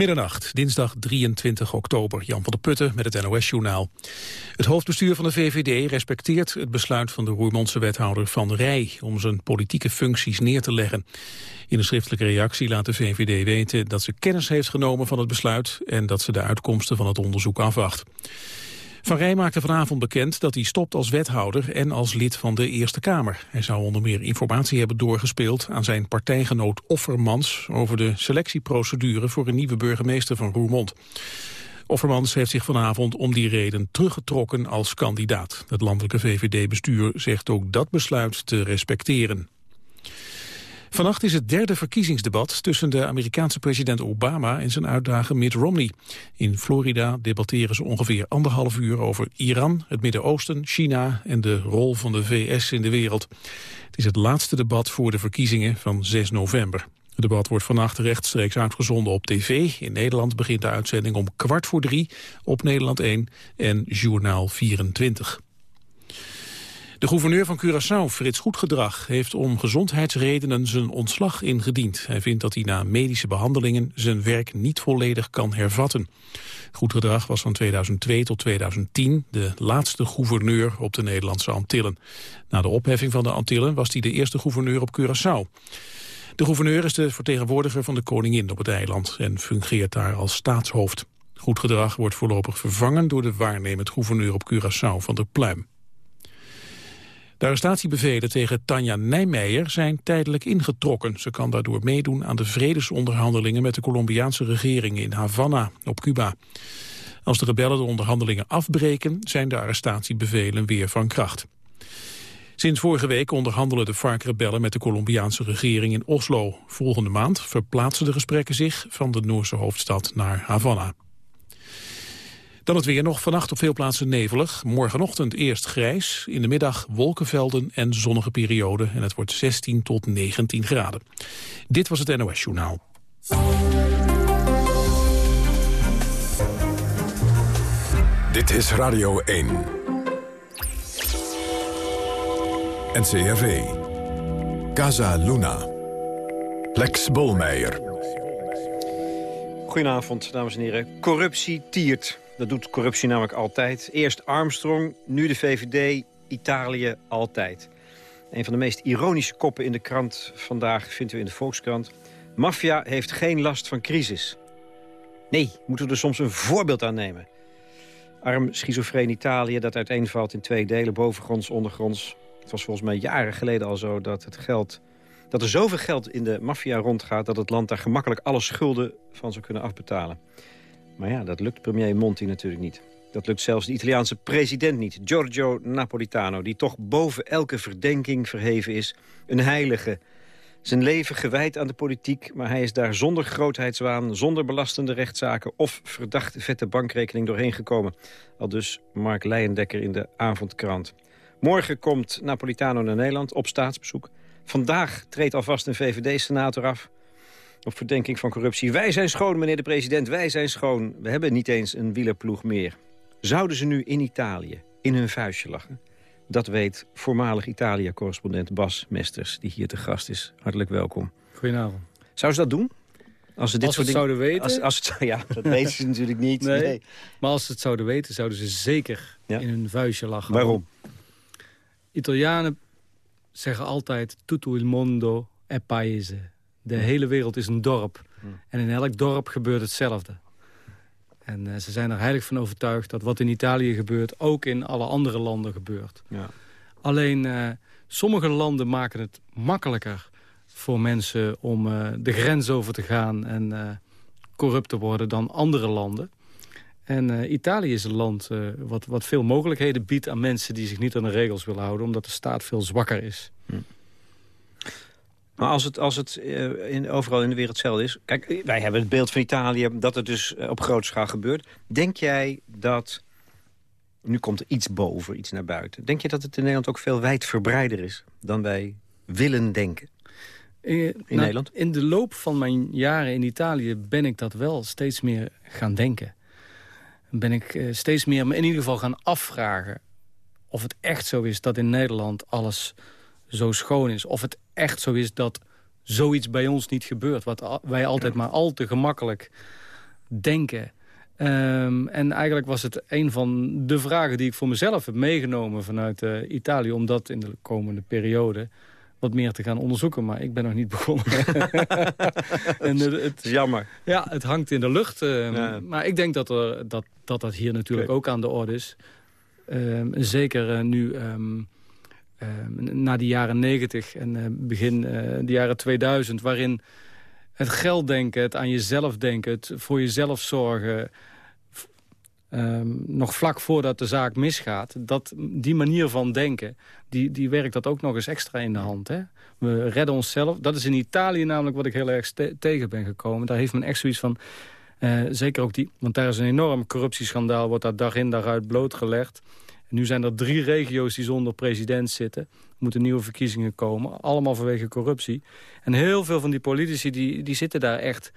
Middernacht, dinsdag 23 oktober. Jan van der Putten met het NOS-journaal. Het hoofdbestuur van de VVD respecteert het besluit van de Roermondse wethouder Van Rij... om zijn politieke functies neer te leggen. In een schriftelijke reactie laat de VVD weten dat ze kennis heeft genomen van het besluit... en dat ze de uitkomsten van het onderzoek afwacht. Van Rij maakte vanavond bekend dat hij stopt als wethouder en als lid van de Eerste Kamer. Hij zou onder meer informatie hebben doorgespeeld aan zijn partijgenoot Offermans over de selectieprocedure voor een nieuwe burgemeester van Roermond. Offermans heeft zich vanavond om die reden teruggetrokken als kandidaat. Het landelijke VVD-bestuur zegt ook dat besluit te respecteren. Vannacht is het derde verkiezingsdebat tussen de Amerikaanse president Obama en zijn uitdager Mitt Romney. In Florida debatteren ze ongeveer anderhalf uur over Iran, het Midden-Oosten, China en de rol van de VS in de wereld. Het is het laatste debat voor de verkiezingen van 6 november. Het debat wordt vannacht rechtstreeks uitgezonden op tv. In Nederland begint de uitzending om kwart voor drie op Nederland 1 en Journaal 24. De gouverneur van Curaçao, Frits Goedgedrag, heeft om gezondheidsredenen zijn ontslag ingediend. Hij vindt dat hij na medische behandelingen zijn werk niet volledig kan hervatten. Goedgedrag was van 2002 tot 2010 de laatste gouverneur op de Nederlandse Antillen. Na de opheffing van de Antillen was hij de eerste gouverneur op Curaçao. De gouverneur is de vertegenwoordiger van de koningin op het eiland en fungeert daar als staatshoofd. Goedgedrag wordt voorlopig vervangen door de waarnemend gouverneur op Curaçao van der Pluim. De arrestatiebevelen tegen Tanja Nijmeijer zijn tijdelijk ingetrokken. Ze kan daardoor meedoen aan de vredesonderhandelingen met de Colombiaanse regering in Havana op Cuba. Als de rebellen de onderhandelingen afbreken, zijn de arrestatiebevelen weer van kracht. Sinds vorige week onderhandelen de FARC-rebellen met de Colombiaanse regering in Oslo. Volgende maand verplaatsen de gesprekken zich van de Noorse hoofdstad naar Havana. Dan het weer nog vannacht op veel plaatsen nevelig. Morgenochtend eerst grijs, in de middag wolkenvelden en zonnige perioden. En het wordt 16 tot 19 graden. Dit was het NOS Journaal. Dit is Radio 1. NCRV. Casa Luna. Lex Bolmeijer. Goedenavond, dames en heren. Corruptie tiert. Dat doet corruptie namelijk altijd. Eerst Armstrong, nu de VVD, Italië altijd. Een van de meest ironische koppen in de krant vandaag vindt u in de Volkskrant. Mafia heeft geen last van crisis. Nee, moeten we er soms een voorbeeld aan nemen. Arm schizofreen Italië dat uiteenvalt in twee delen, bovengronds, ondergronds. Het was volgens mij jaren geleden al zo dat het geld dat er zoveel geld in de maffia rondgaat... dat het land daar gemakkelijk alle schulden van zou kunnen afbetalen. Maar ja, dat lukt premier Monti natuurlijk niet. Dat lukt zelfs de Italiaanse president niet, Giorgio Napolitano... die toch boven elke verdenking verheven is. Een heilige. Zijn leven gewijd aan de politiek, maar hij is daar zonder grootheidswaan... zonder belastende rechtszaken of verdachte vette bankrekening doorheen gekomen. Al dus Mark Leijendekker in de avondkrant. Morgen komt Napolitano naar Nederland op staatsbezoek. Vandaag treedt alvast een VVD-senator af op verdenking van corruptie. Wij zijn schoon, meneer de president, wij zijn schoon. We hebben niet eens een wielerploeg meer. Zouden ze nu in Italië in hun vuistje lachen? Dat weet voormalig Italië-correspondent Bas Mesters, die hier te gast is. Hartelijk welkom. Goedenavond. Zou ze dat doen? Als ze dit als soort zouden weten? Als, als het, ja, dat weten ze natuurlijk niet. Nee. Maar als ze het zouden weten, zouden ze zeker in hun vuistje lachen. Waarom? Italianen zeggen altijd... tutto il mondo è paese. De hele wereld is een dorp. En in elk dorp gebeurt hetzelfde. En uh, ze zijn er heilig van overtuigd dat wat in Italië gebeurt... ook in alle andere landen gebeurt. Ja. Alleen uh, sommige landen maken het makkelijker voor mensen... om uh, de grens over te gaan en corrupt te worden dan andere landen. En Italië is een land wat, wat veel mogelijkheden biedt aan mensen... die zich niet aan de regels willen houden... omdat de staat veel zwakker is. Hm. Maar als het, als het uh, in, overal in de wereld hetzelfde is... Kijk, wij hebben het beeld van Italië dat het dus eh, op grote schaal gebeurt. Denk jij dat... Nu komt er iets boven, iets naar buiten. Denk je dat het in Nederland ook veel wijdverbreider is... dan wij willen denken? Uh, in nou, Nederland? In de loop van mijn jaren in Italië ben ik dat wel steeds meer gaan denken. Ben ik uh, steeds meer me in ieder geval gaan afvragen... of het echt zo is dat in Nederland alles zo schoon is. Of het echt zo is dat zoiets bij ons niet gebeurt. Wat wij altijd maar al te gemakkelijk denken. Ehm, en eigenlijk was het een van de vragen die ik voor mezelf heb meegenomen vanuit uh, Italië... om dat in de komende periode wat meer te gaan onderzoeken. Maar ik ben nog niet begonnen. en, het, is jammer. Ja, het hangt in de lucht. Ehm, maar ik denk dat, er, dat, dat dat hier natuurlijk ook aan de orde is. Ehm, zeker uh, nu... na de jaren 90 en begin de jaren 2000... waarin het geld denken, het aan jezelf denken, het voor jezelf zorgen... Um, nog vlak voordat de zaak misgaat, dat, die manier van denken, die, die werkt dat ook nog eens extra in de hand. Hè? We redden onszelf. Dat is in Italië namelijk wat ik heel erg tegen ben gekomen. Daar heeft men echt zoiets van, zeker ook die, want daar is een enorm corruptieschandaal, wordt daar dag in dag uit blootgelegd. Nu zijn er drie regio's die zonder president zitten. Er moeten nieuwe verkiezingen komen, allemaal vanwege corruptie. En heel veel van die politici die, die zitten daar echt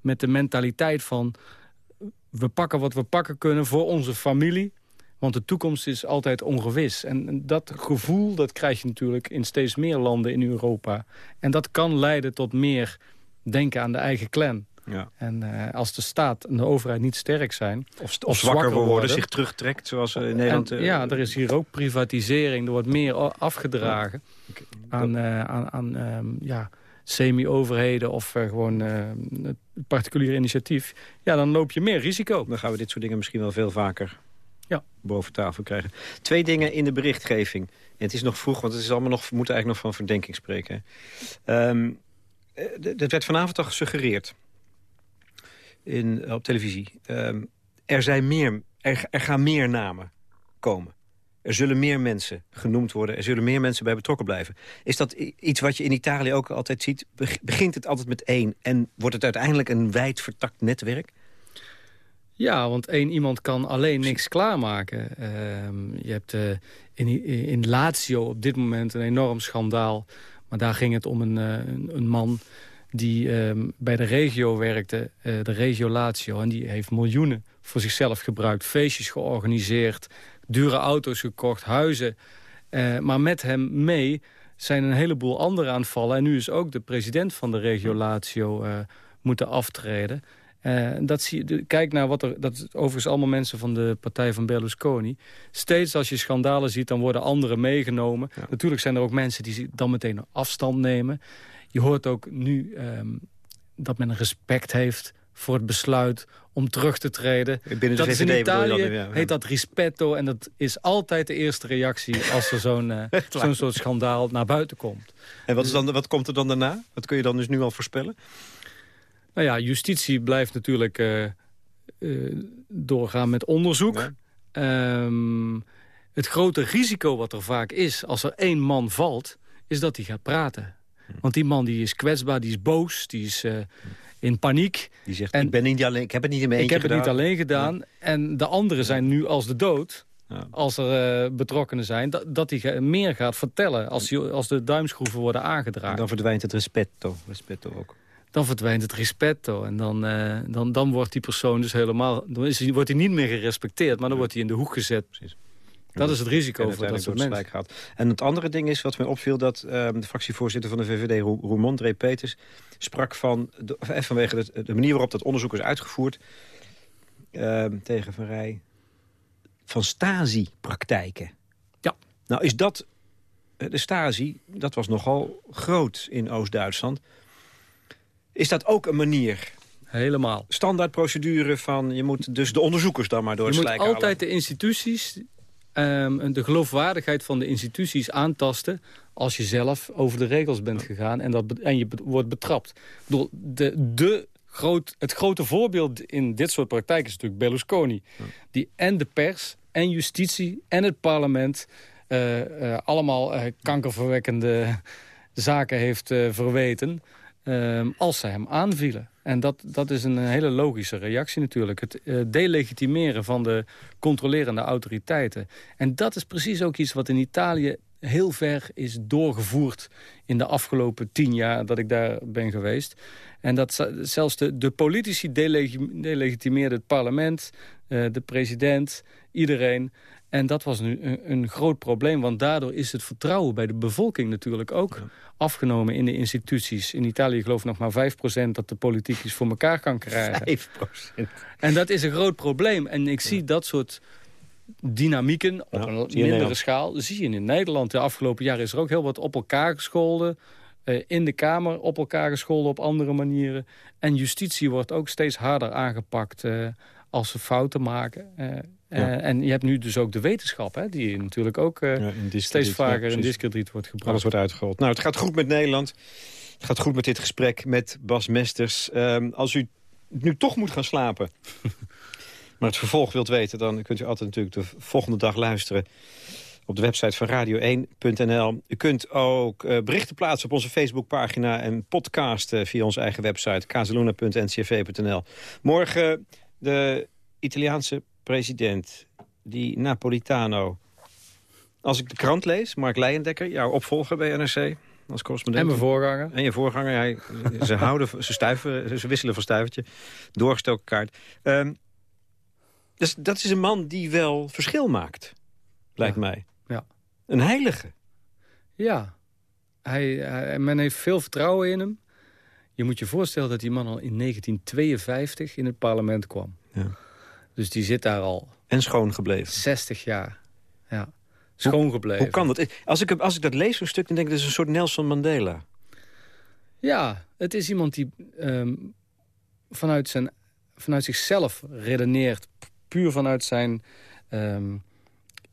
met de mentaliteit van we pakken wat we pakken kunnen voor onze familie. Want de toekomst is altijd ongewis. En dat gevoel dat krijg je natuurlijk in steeds meer landen in Europa. En dat kan leiden tot meer denken aan de eigen clan. Ja. En uh, als de staat en de overheid niet sterk zijn... Of, of, zwakker worden, worden, zich terugtrekt, zoals in uh, Nederland... En, uh, ja, er is hier ook privatisering. Er wordt meer afgedragen aan, aan, aan um, ja, semi-overheden of gewoon particulier initiatief... ja, dan loop je meer risico. Dan gaan we dit soort dingen misschien wel veel vaker ja. boven tafel krijgen. Twee dingen in de berichtgeving. En het is nog vroeg, want het is allemaal nog, we moeten eigenlijk nog van verdenking spreken. Um, dat werd vanavond al gesuggereerd in, op televisie. Um, er, zijn meer, er, er gaan meer namen komen. Er zullen meer mensen genoemd worden. Er zullen meer mensen bij betrokken blijven. Is dat iets wat je in Italië ook altijd ziet? Begint het altijd met één en wordt het uiteindelijk een wijd vertakt netwerk? Ja, want één iemand kan alleen niks klaarmaken. Uh, je hebt uh, in, in Lazio op dit moment een enorm schandaal. Maar daar ging het om een, uh, een man die uh, bij de regio werkte, uh, de regio Lazio. En die heeft miljoenen voor zichzelf gebruikt. Feestjes georganiseerd, dure auto's gekocht, huizen. Uh, maar met hem mee zijn een heleboel anderen aanvallen. En nu is ook de president van de regio Lazio uh, moeten aftreden. Uh, dat zie, kijk naar wat er... Dat is overigens allemaal mensen van de partij van Berlusconi. Steeds als je schandalen ziet, dan worden anderen meegenomen. Natuurlijk zijn er ook mensen die dan meteen afstand nemen. Je hoort ook nu um, dat men respect heeft voor het besluit om terug te treden. Binnen de dat is in Italië heet dat rispetto. En dat is altijd de eerste reactie als er zo'n uh, zo'n soort schandaal naar buiten komt. En wat, is dan, wat komt er dan daarna? Wat kun je dan dus nu al voorspellen? Nou ja, justitie blijft natuurlijk uh, uh, doorgaan met onderzoek. Ja. Um, het grote risico wat er vaak is als er één man valt... is dat hij gaat praten. Hm. Want die man die is kwetsbaar, die is boos, die is uh, in paniek. Die zegt, en, ik, ben niet alleen, ik heb het niet in mijn Ik heb gedaan. het niet alleen gedaan. Ja. En de anderen zijn nu als de dood. Ja. Als er uh, betrokkenen zijn, dat, dat hij meer gaat vertellen als, die, als de duimschroeven worden aangedragen. En dan verdwijnt het respetto, respetto ook dan verdwijnt het respecto. En dan, uh, dan, dan wordt die persoon dus helemaal... Dan is wordt hij niet meer gerespecteerd, maar dan wordt hij in de hoek gezet. Precies. Dat is het risico voor dat soort mensen. Gaat. En het andere ding is, wat mij opviel... dat uh, de fractievoorzitter van de VVD, Ro Roermond, Ray Peters... sprak van, de, eh, vanwege de, de, manier waarop dat onderzoek is uitgevoerd... Uh, tegen Van Rij, van Stasi-praktijken. Ja. Nou is dat... De Stasi, dat was nogal groot in Oost-Duitsland. Is dat ook een manier Helemaal. Standaardprocedure van, je moet dus de onderzoekers dan maar door het Je moet altijd de instituties, um, de geloofwaardigheid van de instituties aantasten... als je zelf over de regels bent gegaan en, dat, en je wordt betrapt. Bedoel, de, de groot, het grote voorbeeld in dit soort praktijken is natuurlijk Berlusconi. Die en de pers en justitie en het parlement... Uh, uh, allemaal uh, kankerverwekkende zaken heeft verweten... Um, als ze hem aanvielen. En dat, dat is een hele logische reactie natuurlijk. Het uh, delegitimeren van de controlerende autoriteiten. En dat is precies ook iets wat in Italië heel ver is doorgevoerd... in de afgelopen tien jaar dat ik daar ben geweest. En dat zelfs de, de politici delegitimeerden het parlement, uh, de president, iedereen... En dat was nu een, een, groot probleem, want daardoor is het vertrouwen bij de bevolking natuurlijk ook afgenomen in de instituties. In Italië geloof ik nog maar 5% dat de politiek iets voor elkaar kan krijgen. 5%. En dat is een groot probleem. En ik zie dat soort dynamieken op een mindere schaal. zie je in Nederland. De afgelopen jaren is er ook heel wat op elkaar gescholden. Uh, in de Kamer op elkaar gescholden op andere manieren. En justitie wordt ook steeds harder aangepakt uh, als ze fouten maken. Uh, En je hebt nu dus ook de wetenschap, hè, die natuurlijk ook ja, steeds vaker in discrediet wordt gebracht. Alles wordt uitgerold. Nou, het gaat goed met Nederland. Het gaat goed met dit gesprek met Bas Mesters. Ehm, als u nu toch moet gaan slapen... maar het vervolg wilt weten... dan kunt u altijd natuurlijk de volgende dag luisteren op de website van radio1.nl. U kunt ook uh, berichten plaatsen op onze Facebookpagina... en podcasten via onze eigen website kazeluna.ncv.nl. Morgen de Italiaanse president, die Napolitano... Als ik de krant lees, Mark Leijendekker, jouw opvolger bij NRC... Als correspondent. En mijn voorganger. En je voorganger. Hij, ze, houden, ze, stuiven, ze wisselen van stuivertje. Doorgestoken kaart. Um, dus dat is een man die wel verschil maakt, lijkt mij. Ja. Een heilige. Ja. Hij, men heeft veel vertrouwen in hem. Je moet je voorstellen dat die man al in 1952 in het parlement kwam. Ja. Dus die zit daar al... En schoon gebleven. 60 jaar. Ja. Schoon gebleven. Hoe kan dat? Als ik, als ik dat lees, zo'n stuk, dan denk ik... dat is een soort Nelson Mandela. Ja, het is iemand die um, vanuit, zijn, vanuit zichzelf redeneert puur vanuit zijn um,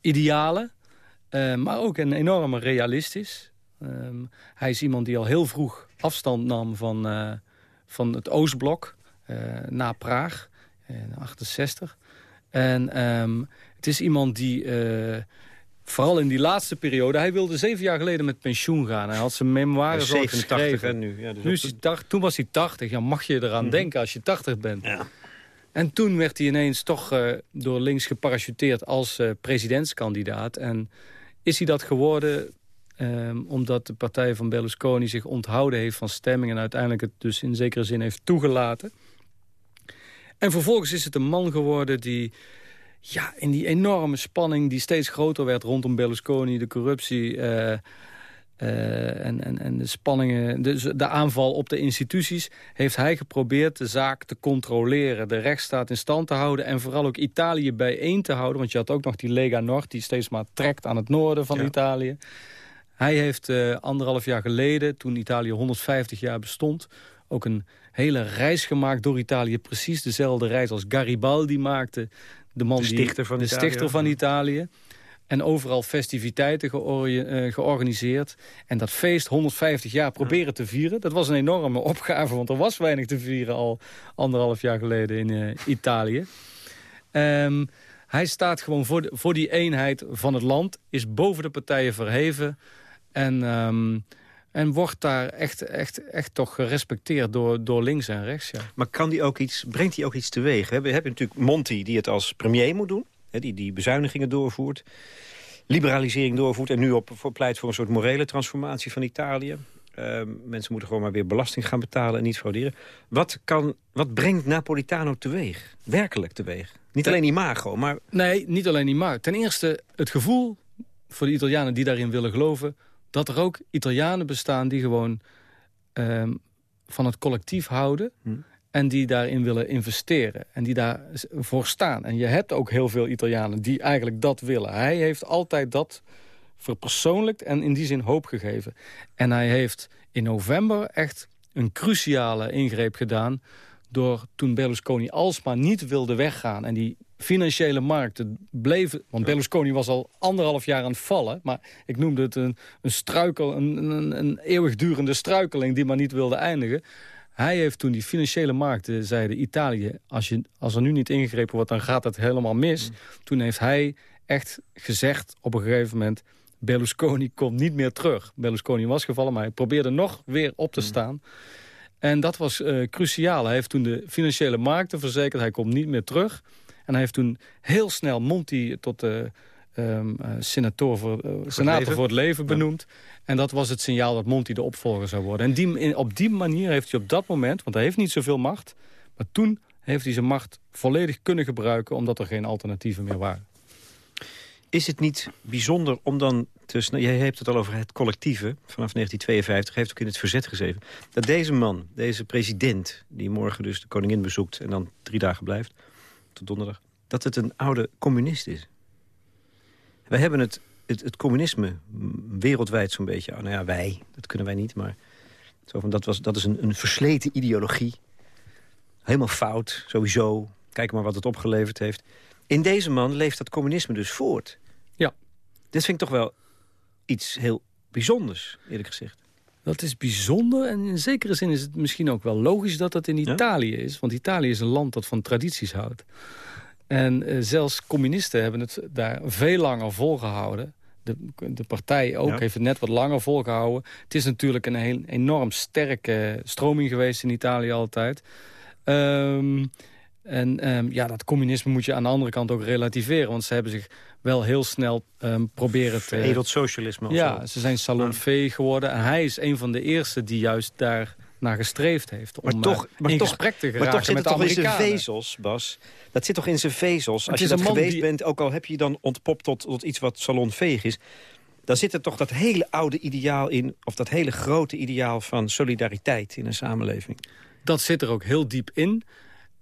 idealen. Uh, maar ook een enorme realistisch. Um, hij is iemand die al heel vroeg afstand nam van, uh, van het Oostblok. Uh, na Praag, 68. En um, het is iemand die vooral in die laatste periode... Hij wilde zeven jaar geleden met pensioen gaan. Hij had zijn memoires al geschreven. nu. Ja, dus nu is hij 80, toen was hij 80. Ja, mag je eraan mm denken als je 80 bent. Ja. En toen werd hij ineens toch uh, door links geparachuteerd als uh, presidentskandidaat. En is hij dat geworden um, omdat de partij van Berlusconi zich onthouden heeft van stemming... en uiteindelijk het dus in zekere zin heeft toegelaten. En vervolgens is het een man geworden die... Ja, in die enorme spanning die steeds groter werd rondom Berlusconi, de corruptie... Uh, uh, en, en, en de spanningen, de, de aanval op de instituties... heeft hij geprobeerd de zaak te controleren, de rechtsstaat in stand te houden... en vooral ook Italië bijeen te houden. Want je had ook nog die Lega Nord die steeds maar trekt aan het noorden van Italië. Hij heeft uh, anderhalf jaar geleden, toen Italië 150 jaar bestond... ook een hele reis gemaakt door Italië. Precies dezelfde reis als Garibaldi maakte. De, man de stichter van de Italië. Stichter van Italië. En overal festiviteiten uh, georganiseerd. En dat feest 150 jaar proberen te vieren. Dat was een enorme opgave, want er was weinig te vieren al anderhalf jaar geleden in uh, Italië. Um, hij staat gewoon voor, de, voor die eenheid van het land. Is boven de partijen verheven. En, um, en wordt daar echt, echt, echt toch gerespecteerd door, door links en rechts. Ja. Maar kan die ook iets, brengt hij ook iets teweeg? We hebben natuurlijk Monti die het als premier moet doen die, die bezuinigingen doorvoert, liberalisering doorvoert... en nu op, voor, pleit voor een soort morele transformatie van Italië. Uh, mensen moeten gewoon maar weer belasting gaan betalen en niet frauderen. Wat, kan, wat brengt Napolitano teweeg? Werkelijk teweeg? Niet alleen imago, maar... Nee, niet alleen imago. Ten eerste het gevoel voor de Italianen die daarin willen geloven... dat er ook Italianen bestaan die gewoon um, van het collectief houden... Hm en die daarin willen investeren en die daarvoor staan. En je hebt ook heel veel Italianen die eigenlijk dat willen. Hij heeft altijd dat verpersoonlijkt en in die zin hoop gegeven. En hij heeft in november echt een cruciale ingreep gedaan... door toen Berlusconi alsmaar niet wilde weggaan... en die financiële markten bleven... want Berlusconi was al anderhalf jaar aan het vallen... maar ik noemde het een, een struikel, een, een, een eeuwigdurende struikeling... die maar niet wilde eindigen hij heeft toen die financiële markten zeiden... Italië, als, je, als er nu niet ingegrepen wordt, dan gaat het helemaal mis. Mm. Toen heeft hij echt gezegd op een gegeven moment... Berlusconi komt niet meer terug. Berlusconi was gevallen, maar hij probeerde nog weer op te mm. staan. En dat was uh, cruciaal. Hij heeft toen de financiële markten verzekerd. Hij komt niet meer terug. En hij heeft toen heel snel Monti tot de um, senator voor, uh, senator voor het leven benoemd. En dat was het signaal dat Monti de opvolger zou worden. En die, op die manier heeft hij op dat moment, want hij heeft niet zoveel macht... maar toen heeft hij zijn macht volledig kunnen gebruiken... omdat er geen alternatieven meer waren. is het niet bijzonder om dan te... Jij hebt het al over het collectieve vanaf 1952. heeft ook in het verzet gezeten. Dat deze man, deze president... die morgen dus de koningin bezoekt en dan drie dagen blijft... tot donderdag... dat het een oude communist is. Wij hebben het, het, het communisme wereldwijd zo'n beetje... nou ja, wij, dat kunnen wij niet, maar... Zo van, dat, was, dat is een, een versleten ideologie. Helemaal fout, sowieso. Kijk maar wat het opgeleverd heeft. In deze man leeft dat communisme dus voort. Ja. Dit vind ik toch wel iets heel bijzonders, eerlijk gezegd. Dat is bijzonder en in zekere zin is het misschien ook wel logisch dat dat in Italië is. Want Italië is een land dat van tradities houdt. En uh, zelfs communisten hebben het daar veel langer volgehouden. De, de partij ook heeft het net wat langer volgehouden. Het is natuurlijk een heel, enorm sterke stroming geweest in Italië altijd. Um, en um, ja, dat communisme moet je aan de andere kant ook relativeren. Want ze hebben zich wel heel snel um, proberen te... Veredeld socialisme Ja, zo. ze zijn salonvee geworden. En hij is een van de eerste die juist daar naar gestreefd heeft. Om maar toch, uh, in toch, gesprek te geraken maar toch zit met het toch in zijn vezels, Bas. Dat zit toch in zijn vezels. Als je dat geweest die- bent, ook al heb je je dan ontpopt tot, tot iets wat salonveeg is... dan zit er toch dat hele oude ideaal in... of dat hele grote ideaal van solidariteit in een samenleving. Dat zit er ook heel diep in.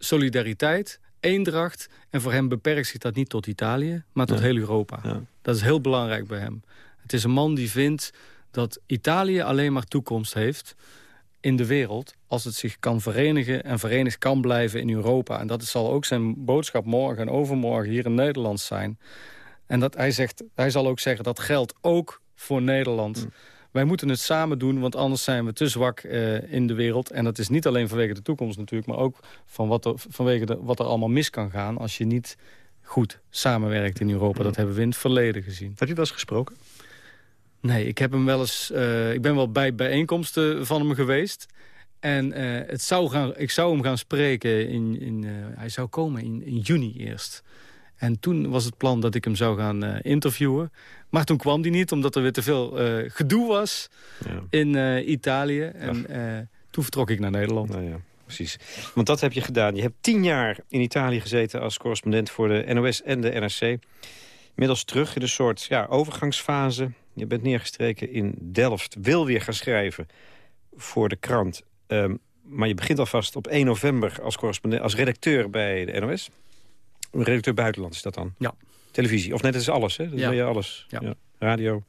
Solidariteit, eendracht. En voor hem beperkt zich dat niet tot Italië, maar tot Ja. heel Europa. Ja. Dat is heel belangrijk bij hem. Het is een man die vindt dat Italië alleen maar toekomst heeft in de wereld... als het zich kan verenigen en verenigd kan blijven in Europa. En dat zal ook zijn boodschap morgen en overmorgen hier in Nederland zijn. En dat hij, zegt, hij zal ook zeggen dat geldt ook voor Nederland. Wij moeten het samen doen, want anders zijn we te zwak eh, in de wereld. En dat is niet alleen vanwege de toekomst natuurlijk... maar ook van wat er, vanwege de, wat er allemaal mis kan gaan... als je niet goed samenwerkt in Europa. Dat hebben we in het verleden gezien. Heb je wel eens gesproken? Nee, ik heb hem wel eens. eh, ik ben wel bij bijeenkomsten van hem geweest. En eh, het zou gaan, ik zou hem gaan spreken in. in hij zou komen in, in juni eerst. En toen was het plan dat ik hem zou gaan eh, interviewen. Maar toen kwam hij niet, omdat er weer te veel eh, gedoe was Ja. in eh, Italië. En toen vertrok ik naar Nederland. Nou ja, precies. Want dat heb je gedaan. Je hebt tien jaar in Italië gezeten als correspondent voor de NOS en de NRC. Inmiddels terug in een soort ja, overgangsfase. Je bent neergestreken in Delft. Wil weer gaan schrijven voor de krant. Ehm, maar je begint alvast op 1 november als, correspondent, als redacteur bij de NOS. Redacteur buitenland is dat dan? Ja. Televisie. Of net, is alles, hè? Dat Ja. je alles. Ja. Radio,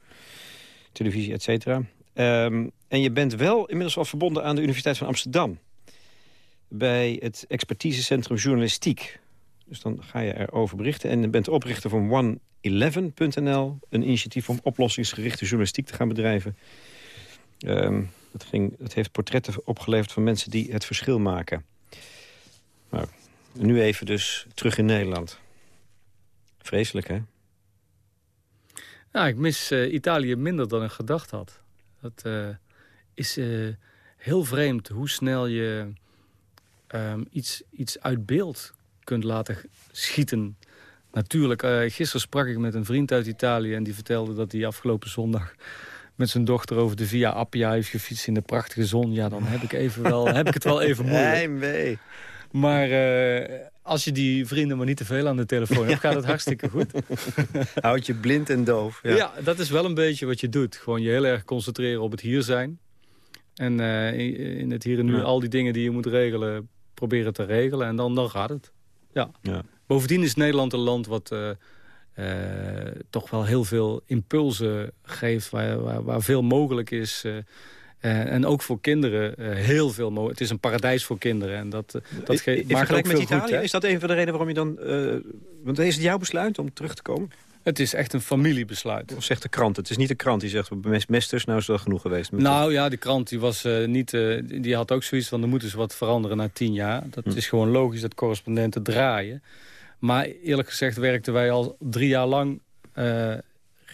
televisie, et cetera. Ehm, en je bent wel inmiddels al verbonden aan de Universiteit van Amsterdam. Bij het expertisecentrum journalistiek. Dus dan ga je erover berichten. En je bent oprichter van one11.nl. Een initiatief om oplossingsgerichte journalistiek te gaan bedrijven. Ehm, dat, ging, dat heeft portretten opgeleverd van mensen die het verschil maken. Nou, nu even dus terug in Nederland. Vreselijk, hè? Ja, ik mis eh, Italië minder dan ik gedacht had. Dat eh, is eh, heel vreemd hoe snel je ehm, iets, iets uit beeld kunt laten schieten. Natuurlijk, gisteren sprak ik met een vriend uit Italië... en die vertelde dat hij afgelopen zondag met zijn dochter over de Via Appia heeft gefietst in de prachtige zon. Ja, dan heb ik, even wel, heb ik het wel even moeilijk. Heimwee. Maar eh, als je die vrienden maar niet te veel aan de telefoon hebt, gaat het hartstikke goed. Houd je blind en doof. Ja. dat is wel een beetje wat je doet. Gewoon je heel erg concentreren op het hier zijn. En eh, in, het hier en nu Ja. al die dingen die je moet regelen, proberen te regelen. En dan, dan gaat het. Ja. Ja. Bovendien is Nederland een land wat eh, toch wel heel veel impulsen geeft. Waar, waar, waar veel mogelijk is. En ook voor kinderen eh, heel veel mogelijk. Het is een paradijs voor kinderen. En dat, eh, dat geeft in vergelijking veel met Italië, goed. is dat een van de redenen waarom je dan... eh, want is het jouw besluit om terug te komen? Het is echt een familiebesluit. Of zegt de krant? Het is niet de krant die zegt, mes- mesters, nou is wel genoeg geweest. Nou ja, de krant die was, eh, niet, eh, die had ook zoiets van... er moet dus wat veranderen na tien jaar. Dat is gewoon logisch dat correspondenten draaien. Maar eerlijk gezegd werkten wij al drie jaar lang... eh,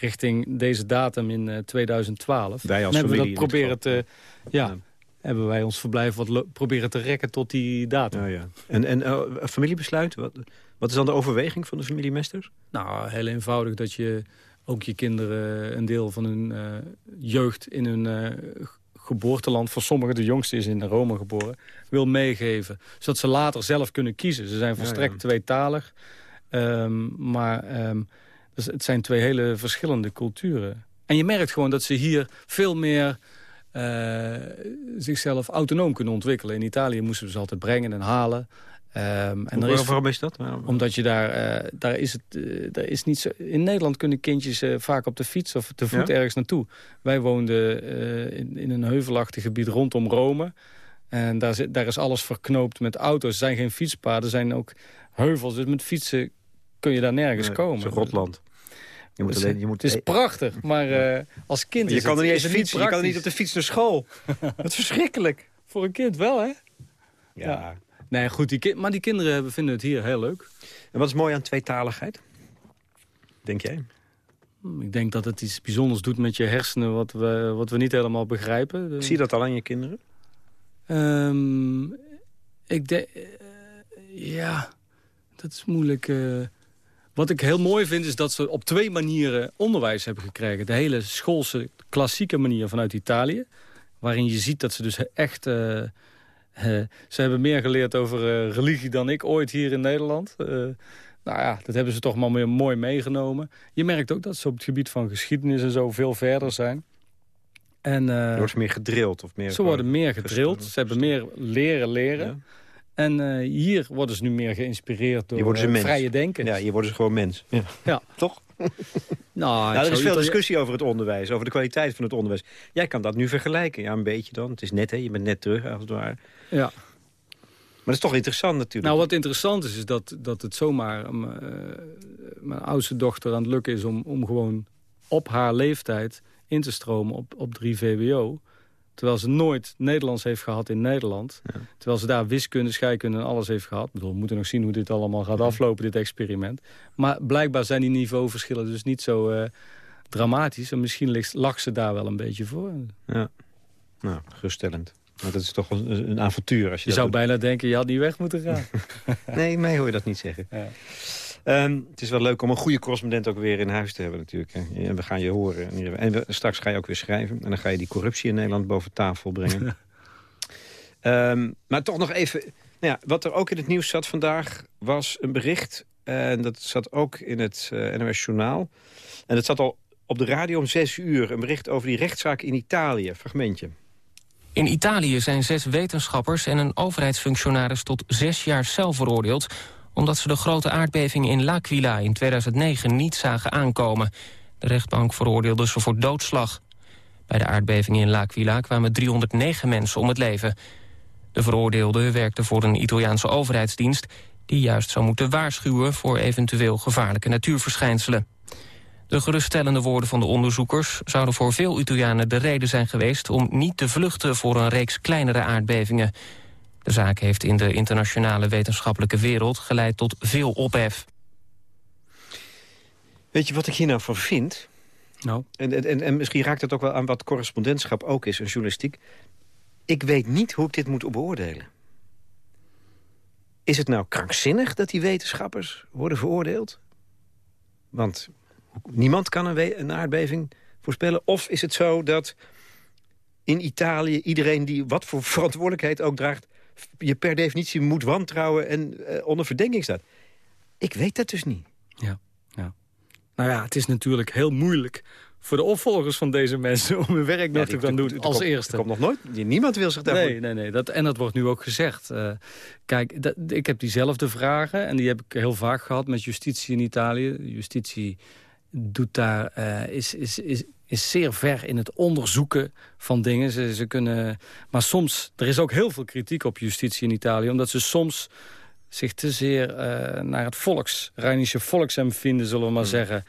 richting deze datum in eh, 2012. Wij als hebben we dat proberen te... Ja, Ja. hebben wij ons verblijf wat proberen te rekken tot die datum. Ja, ja. En, en eh, familiebesluit? Wat, wat is dan de overweging van de familie Mesters? Nou, heel eenvoudig dat je ook je kinderen een deel van hun eh, jeugd in hun eh, geboorteland, voor sommigen de jongste is in Rome geboren, wil meegeven. Zodat ze later zelf kunnen kiezen. Ze zijn volstrekt ja. tweetalig. Ehm, maar ehm, Dus het zijn twee hele verschillende culturen. En je merkt gewoon dat ze hier veel meer uh, zichzelf autonoom kunnen ontwikkelen. In Italië moesten ze altijd brengen en halen. Um, en is, waarom is dat? Omdat je daar, uh, daar is het, uh, daar is niet zo, in Nederland kunnen kindjes uh, vaak op de fiets of te voet ergens naartoe. Wij woonden in, in, een heuvelachtig gebied rondom Rome. En daar, zit, daar is alles verknoopt met auto's. Er zijn geen fietspaden, er zijn ook heuvels. Dus met fietsen kun je daar nergens nee, komen. Het is Rotland. Je moet alleen, je moet... Het is prachtig, maar als kind je is kan het, er niet eens fietsen, Je kan niet op de fiets naar school. Wat verschrikkelijk. Voor een kind wel, hè? ja. ja. Nee, goed, die maar die kinderen vinden het hier heel leuk. En wat is mooi aan tweetaligheid? Denk jij? Hm, ik denk dat het iets bijzonders doet met je hersenen... wat we, wat we niet helemaal begrijpen. Zie je dat al aan je kinderen? Um, ik denk... Uh, ja, dat is moeilijk... Uh, wat ik heel mooi vind is dat ze op twee manieren onderwijs hebben gekregen. De hele schoolse klassieke manier vanuit Italië. Waarin je ziet dat ze dus echt... Uh, uh, ze hebben meer geleerd over uh, religie dan ik ooit hier in Nederland. Uh, nou ja, dat hebben ze toch maar weer mooi meegenomen. Je merkt ook dat ze op het gebied van geschiedenis en zo veel verder zijn. En, uh, meer gedrild? Of meer ze worden meer gedrild. Ze hebben meer leren leren. Ja. En uh, hier worden ze nu meer geïnspireerd door uh, vrije denken. Ja, hier worden ze gewoon mens. Ja. ja. Toch? nou, nou er is veel discussie over het onderwijs, over de kwaliteit van het onderwijs. Jij kan dat nu vergelijken, ja, een beetje dan. Het is net, hè, je bent net terug, als het ware. Ja. Maar dat is toch interessant natuurlijk. Nou, wat interessant is, is dat, dat het zomaar uh, mijn oudste dochter aan het lukken is... om, om gewoon op haar leeftijd in te stromen op, op 3 VWO. Terwijl ze nooit Nederlands heeft gehad in Nederland. Terwijl ze daar wiskunde, scheikunde en alles heeft gehad. Ik bedoel, we moeten nog zien hoe dit allemaal gaat aflopen, dit experiment. Maar blijkbaar zijn die niveauverschillen dus niet zo uh, dramatisch. En misschien lag ze daar wel een beetje voor. Ja, nou, geruststellend. Maar dat is toch een, een avontuur. Als je je zou bijna denken, je had niet weg moeten gaan. nee, mij hoor je dat niet zeggen. Ja. Um, het is wel leuk om een goede correspondent ook weer in huis te hebben natuurlijk. En we gaan je horen. En we, straks ga je ook weer schrijven. En dan ga je die corruptie in Nederland boven tafel brengen. um, maar toch nog even... Nou ja, wat er ook in het nieuws zat vandaag was een bericht. En dat zat ook in het uh, eh, NOS Journaal. En dat zat al op de radio om zes uur. Een bericht over die rechtszaak in Italië. Fragmentje. In Italië zijn zes wetenschappers en een overheidsfunctionaris tot zes jaar cel veroordeeld omdat ze de grote aardbeving in L'Aquila in 2009 niet zagen aankomen. De rechtbank veroordeelde ze voor doodslag. Bij de aardbeving in L'Aquila kwamen 309 mensen om het leven. De veroordeelde werkte voor een Italiaanse overheidsdienst... die juist zou moeten waarschuwen voor eventueel gevaarlijke natuurverschijnselen. De geruststellende woorden van de onderzoekers zouden voor veel Italianen de reden zijn geweest om niet te vluchten voor een reeks kleinere aardbevingen. De zaak heeft in de internationale wetenschappelijke wereld geleid tot veel ophef. Weet je wat ik hier nou van vind? Nou. En, en, en misschien raakt het ook wel aan wat correspondentschap ook is, en journalistiek. Ik weet niet hoe ik dit moet beoordelen. Is het nou krankzinnig dat die wetenschappers worden veroordeeld? Want niemand kan een, een aardbeving voorspellen. Of is het zo dat in Italië iedereen die wat voor verantwoordelijkheid ook draagt je per definitie moet wantrouwen en uh, onder verdenking staat. Ik weet dat dus niet. Ja, ja. Nou ja, het is natuurlijk heel moeilijk voor de opvolgers van deze mensen... om hun werk nog te gaan doen als eerste. Er komt nog nooit, niemand wil zich daarvoor... Nee, nee, nee. Dat, en dat wordt nu ook gezegd. Uh, kijk, dat, ik heb diezelfde vragen en die heb ik heel vaak gehad met justitie in Italië. Justitie doet daar, uh, is, is, is, is zeer ver in het onderzoeken van dingen. Ze, ze kunnen, maar soms, er is ook heel veel kritiek op justitie in Italië... omdat ze soms zich te zeer uh, naar het volks, Rijnische volkshem vinden, zullen we maar hmm. zeggen,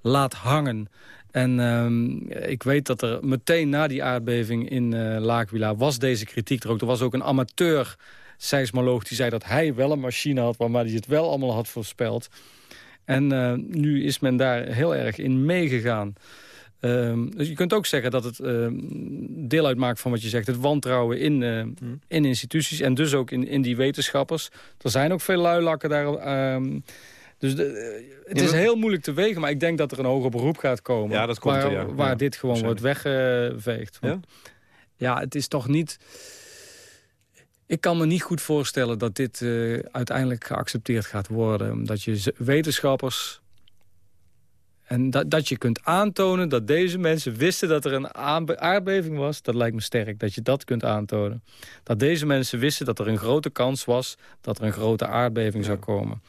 laat hangen. En um, ik weet dat er meteen na die aardbeving in uh, L'Aquila was deze kritiek er ook. Er was ook een amateur seismoloog die zei dat hij wel een machine had... waarmee hij het wel allemaal had voorspeld. En uh, nu is men daar heel erg in meegegaan. Um, dus je kunt ook zeggen dat het uh, deel uitmaakt van wat je zegt... het wantrouwen in, uh, in instituties en dus ook in, in die wetenschappers. Er zijn ook veel luilakken daar... Um, dus de, het is heel moeilijk te wegen, maar ik denk dat er een hoger beroep gaat komen. Ja, dat komt waar, er, ja. waar dit gewoon wordt weggeveegd. ja? ja, het is toch niet... Ik kan me niet goed voorstellen dat dit uh, uiteindelijk geaccepteerd gaat worden. Dat je wetenschappers En dat, dat je kunt aantonen dat deze mensen wisten dat er een aardbeving was... dat lijkt me sterk, dat je dat kunt aantonen. Dat deze mensen wisten dat er een grote kans was... dat er een grote aardbeving zou komen.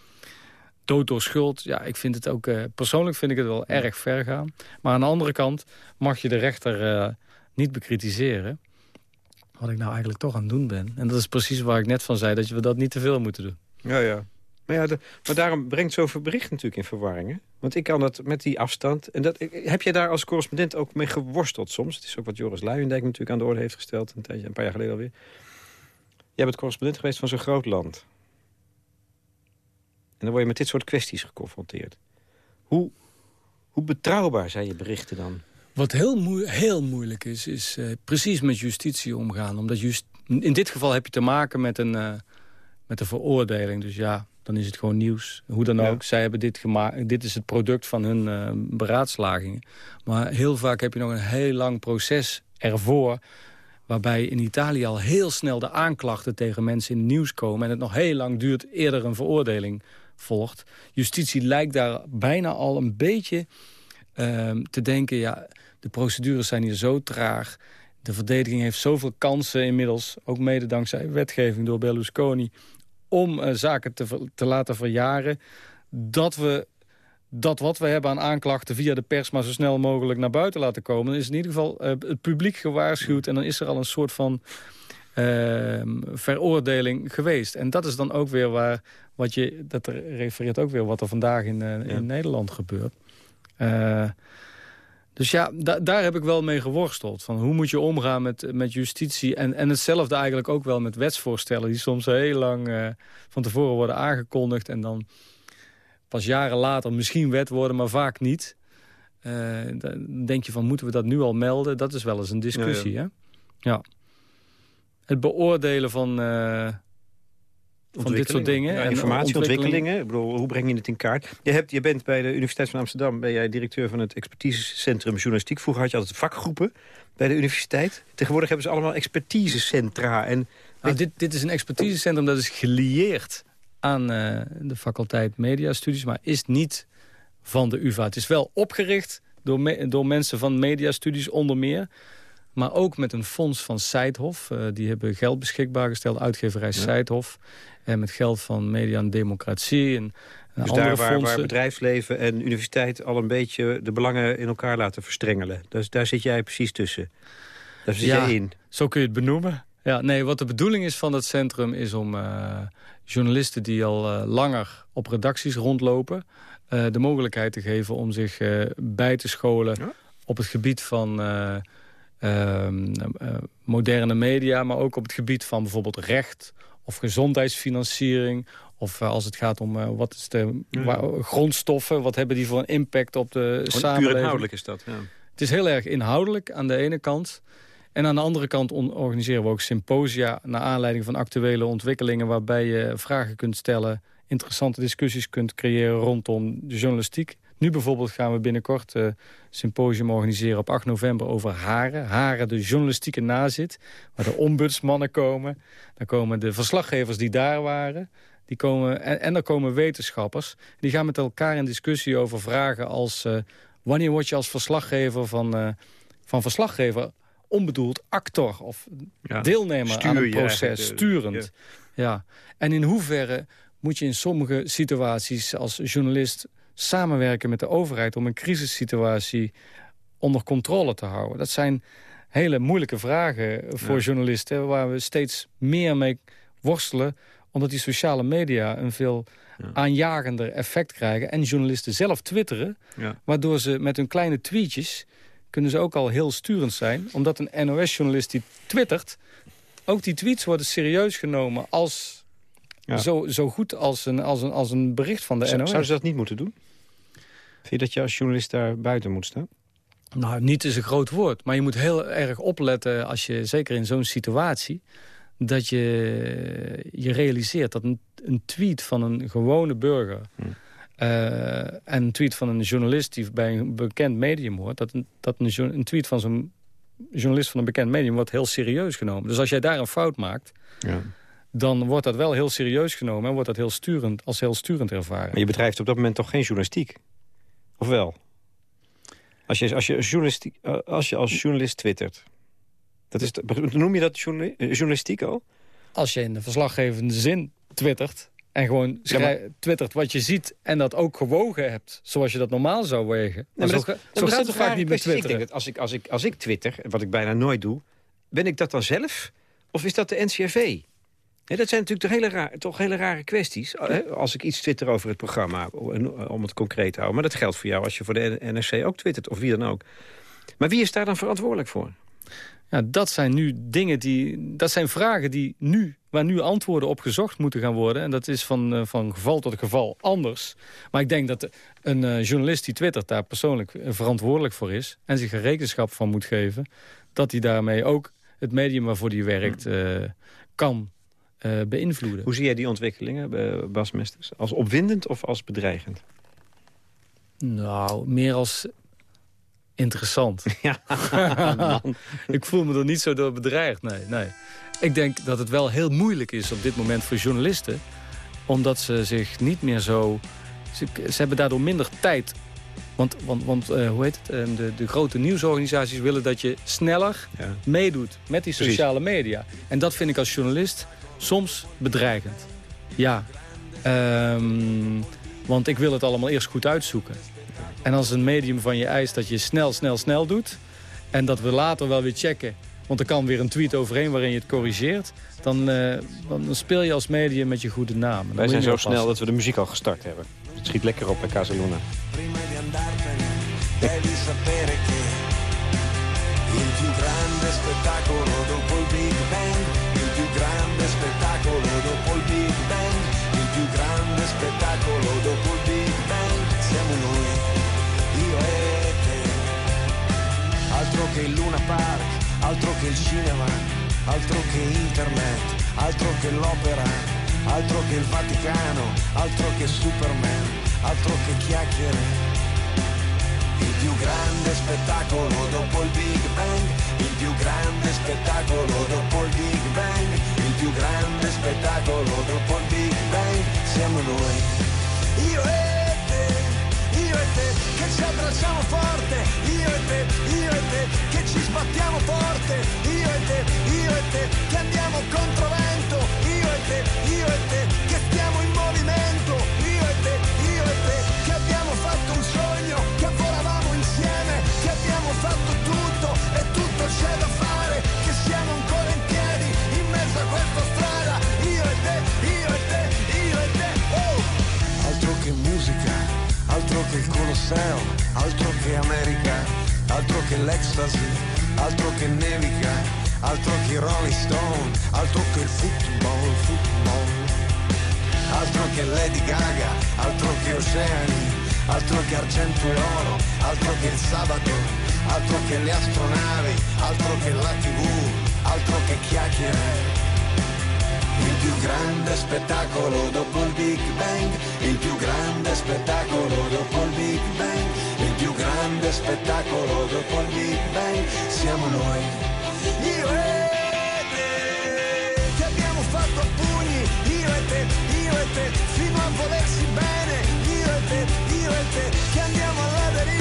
Dood door schuld, ja, ik vind het ook... Uh, persoonlijk vind ik het wel erg ver gaan. Maar aan de andere kant mag je de rechter uh, niet bekritiseren... wat ik nou eigenlijk toch aan het doen ben. En dat is precies waar ik net van zei... dat we dat niet te veel moeten doen. Ja, ja. Maar, daarom brengt zoveel bericht natuurlijk in verwarring. Want ik kan dat met die afstand... En dat, heb jij daar als correspondent ook mee geworsteld soms? Het is ook wat Joris Luijendijk natuurlijk aan de orde heeft gesteld... een, tijdje, een paar jaar geleden alweer. Jij bent correspondent geweest van zo'n groot land. En dan word je met dit soort kwesties geconfronteerd. Hoe, hoe betrouwbaar zijn je berichten dan? Wat heel, heel moeilijk is, is uh, precies met justitie omgaan. Omdat in dit geval heb je te maken met een, uh, met een veroordeling. Dus ja, dan is het gewoon nieuws. Hoe dan ook, zij hebben dit gemaakt. Dit is het product van hun uh, beraadslagingen. Maar heel vaak heb je nog een heel lang proces ervoor... waarbij in Italië al heel snel de aanklachten tegen mensen in het nieuws komen... en het nog heel lang duurt eerder een veroordeling volgt. Justitie lijkt daar bijna al een beetje uh, te denken... ja, de procedures zijn hier zo traag... De verdediging heeft zoveel kansen inmiddels, ook mede dankzij wetgeving door Berlusconi om uh, zaken te, te laten verjaren... dat we dat wat we hebben aan aanklachten via de pers... maar zo snel mogelijk naar buiten laten komen... dan is in ieder geval uh, het publiek gewaarschuwd... en dan is er al een soort van uh, veroordeling geweest. En dat is dan ook weer waar... wat je, dat refereert ook weer wat er vandaag in, uh, in Nederland gebeurt. Dus ja, daar heb ik wel mee geworsteld. Van hoe moet je omgaan met, met justitie? En, en hetzelfde eigenlijk ook wel met wetsvoorstellen... die soms heel lang uh, van tevoren worden aangekondigd... en dan pas jaren later misschien wet worden, maar vaak niet. Uh, dan denk je van, moeten we dat nu al melden? Dat is wel eens een discussie, ja, ja. hè? Ja. Het beoordelen van... Uh, van dit soort dingen. Ja, informatie, ontwikkelingen. Ik bedoel, hoe breng je het in kaart? Je, hebt, je bent bij de Universiteit van Amsterdam... ben jij directeur van het expertisecentrum journalistiek. Vroeger had je altijd vakgroepen bij de universiteit. Tegenwoordig hebben ze allemaal expertisecentra. En nou, dit, dit is een expertisecentrum dat is gelieerd aan uh, de faculteit mediastudies... maar is niet van de UvA. Het is wel opgericht door, me, door mensen van mediastudies onder meer... Maar ook met een fonds van Seidhof. Uh, die hebben geld beschikbaar gesteld, uitgeverij ja. Seidhof. En met geld van Media en Democratie. En, en dus daar waar, waar, bedrijfsleven en universiteit al een beetje de belangen in elkaar laten verstrengelen. Dus daar zit jij precies tussen. Daar zit ja, jij in. Zo kun je het benoemen. Ja, nee, wat de bedoeling is van het centrum is om uh, journalisten die al uh, langer op redacties rondlopen... Uh, de mogelijkheid te geven om zich bij te scholen ja? op het gebied van ehm, moderne media... maar ook op het gebied van bijvoorbeeld recht of gezondheidsfinanciering... Of uh, als het gaat om uh, wat is de grondstoffen, wat hebben die voor een impact op de Gewoon samenleving. Puur inhoudelijk is dat, ja. Het is heel erg inhoudelijk aan de ene kant. En aan de andere kant organiseren we ook symposia... naar aanleiding van actuele ontwikkelingen... waarbij je vragen kunt stellen, interessante discussies kunt creëren... rondom de journalistiek. Nu bijvoorbeeld gaan we binnenkort een uh, symposium organiseren op 8 november over Haren. Haren, de journalistieke nazit, waar de ombudsmannen komen. Dan komen de verslaggevers die daar waren... Die komen, en, en er komen wetenschappers. Die gaan met elkaar in discussie over vragen als... Uh, wanneer word je als verslaggever van, uh, van verslaggever onbedoeld actor of ja, deelnemer aan een proces, sturend. Ja. ja. En in hoeverre moet je in sommige situaties als journalist samenwerken met de overheid... om een crisissituatie onder controle te houden? Dat zijn hele moeilijke vragen voor ja. journalisten... waar we steeds meer mee worstelen omdat die sociale media een veel ja. aanjagender effect krijgen... en journalisten zelf twitteren... Ja. waardoor ze met hun kleine tweetjes kunnen ze ook al heel sturend zijn. Omdat een NOS-journalist die twittert... ook die tweets worden serieus genomen als... Zo, zo goed als een, als, een, als een bericht van de Zou, NOS. Zouden ze dat niet moeten doen? Vind je dat je als journalist daar buiten moet staan? Nou, niet is een groot woord. Maar je moet heel erg opletten als je, zeker in zo'n situatie dat je je realiseert dat een, een tweet van een gewone burger... Hm. Uh, en een tweet van een journalist die bij een bekend medium hoort... dat een, dat een, een tweet van zo'n journalist van een bekend medium wordt heel serieus genomen. Dus als jij daar een fout maakt... Ja. dan wordt dat wel heel serieus genomen... en wordt dat heel sturend, als heel sturend ervaren. Maar je bedrijft op dat moment toch geen journalistiek? Of wel? Als je als, je journalist, eh, als, je als journalist twittert... Dat is, noem je dat journalistiek al? Als je in de verslaggevende zin twittert... en gewoon twittert wat je ziet en dat ook gewogen hebt... zoals je dat normaal zou wegen. Maar zo, dat, zo gaat het vaak niet met twitteren. Ik denk dat als ik, als, ik, als ik twitter, wat ik bijna nooit doe... ben ik dat dan zelf? Of is dat de NCRV? Dat zijn natuurlijk toch hele, raar, toch hele rare kwesties. Als ik iets twitter over het programma, om het concreet te houden. Maar dat geldt voor jou als je voor de NRC ook twittert, of wie dan ook. Maar wie is daar dan verantwoordelijk voor? Ja, dat zijn nu dingen die. Dat zijn vragen die nu, waar nu antwoorden op gezocht moeten gaan worden. En dat is van, uh, van geval tot geval anders. Maar ik denk dat een uh, journalist die twittert daar persoonlijk eh, verantwoordelijk voor is. En zich er rekenschap van moet geven. Dat hij daarmee ook het medium waarvoor hij werkt uh, kan uh, beïnvloeden. Hoe zie jij die ontwikkelingen, Bas Mesters? Als opwindend of als bedreigend? Nou, meer als interessant. Ja, ik voel me er niet zo door bedreigd, nee, nee. Ik denk dat het wel heel moeilijk is op dit moment voor journalisten... omdat ze zich niet meer zo... Ze, ze hebben daardoor minder tijd want, want, want uh, hoe heet het? Uh, de, de, grote nieuwsorganisaties willen dat je sneller ja. meedoet met die sociale media. En dat vind ik als journalist soms bedreigend. Ja. Um, want ik wil het allemaal eerst goed uitzoeken. En als een medium van je eist dat je snel, snel, snel doet... en dat we later wel weer checken... want er kan weer een tweet overheen waarin je het corrigeert... dan, uh, dan speel je als medium met je goede naam. Wij zijn zo snel dat we de muziek al gestart hebben. Het schiet lekker op bij Casaluna. Che il Luna Park, altro che il cinema, altro che internet, altro che l'opera, altro che il Vaticano, altro che Superman, altro che chiacchiere il più grande spettacolo dopo il Big Bang, il più grande spettacolo dopo il Big Bang, il più grande spettacolo dopo il Big Bang, siamo noi. Io e che ci abbracciamo forte, io e te, io e te, che ci sbattiamo forte, io e te, io e te, che andiamo contro vento, io e te, io e te, che stiamo in movimento, io e te, io e te, che abbiamo fatto un sogno, che fatto tutto e tutto c'è da fare, che siamo ancora in piedi in mezzo a questa strada, io e te, io e te, io e te, oh! Altro che musica, altro che il Colosseo, altro che America, altro che l'ecstasy, altro che nevica, altro che Rolling Stone, altro che il football, football, altro che Lady Gaga, altro che oceani, altro che argento e oro, altro che il sabato altro che le astronavi, altro che la tv, altro che chiacchiere. Il più grande spettacolo dopo il Big Bang, il più grande spettacolo dopo il Big Bang, il più grande spettacolo dopo il Big Bang, siamo noi. Io e te, che abbiamo fatto pugni, io e te, io e te, fino a volersi bene, io e te, io e te, che andiamo alla deriva,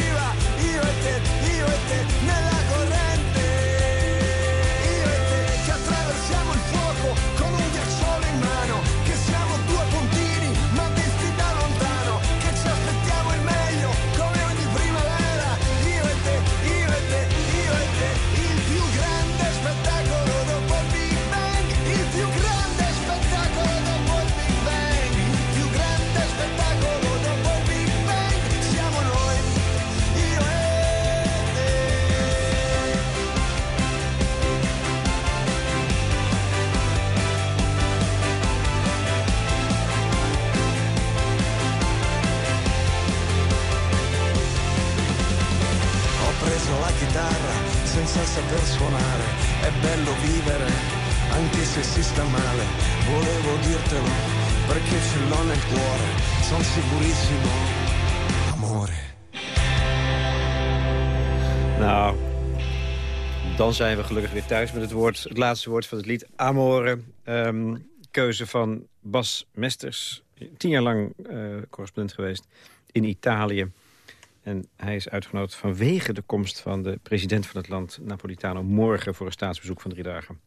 dan zijn we gelukkig weer thuis met het, woord, het laatste woord van het lied Amore. Ehm, keuze van Bas Mesters, tien jaar lang eh, correspondent geweest in Italië. En hij is uitgenodigd vanwege de komst van de president van het land, Napolitano, morgen voor een staatsbezoek van drie dagen.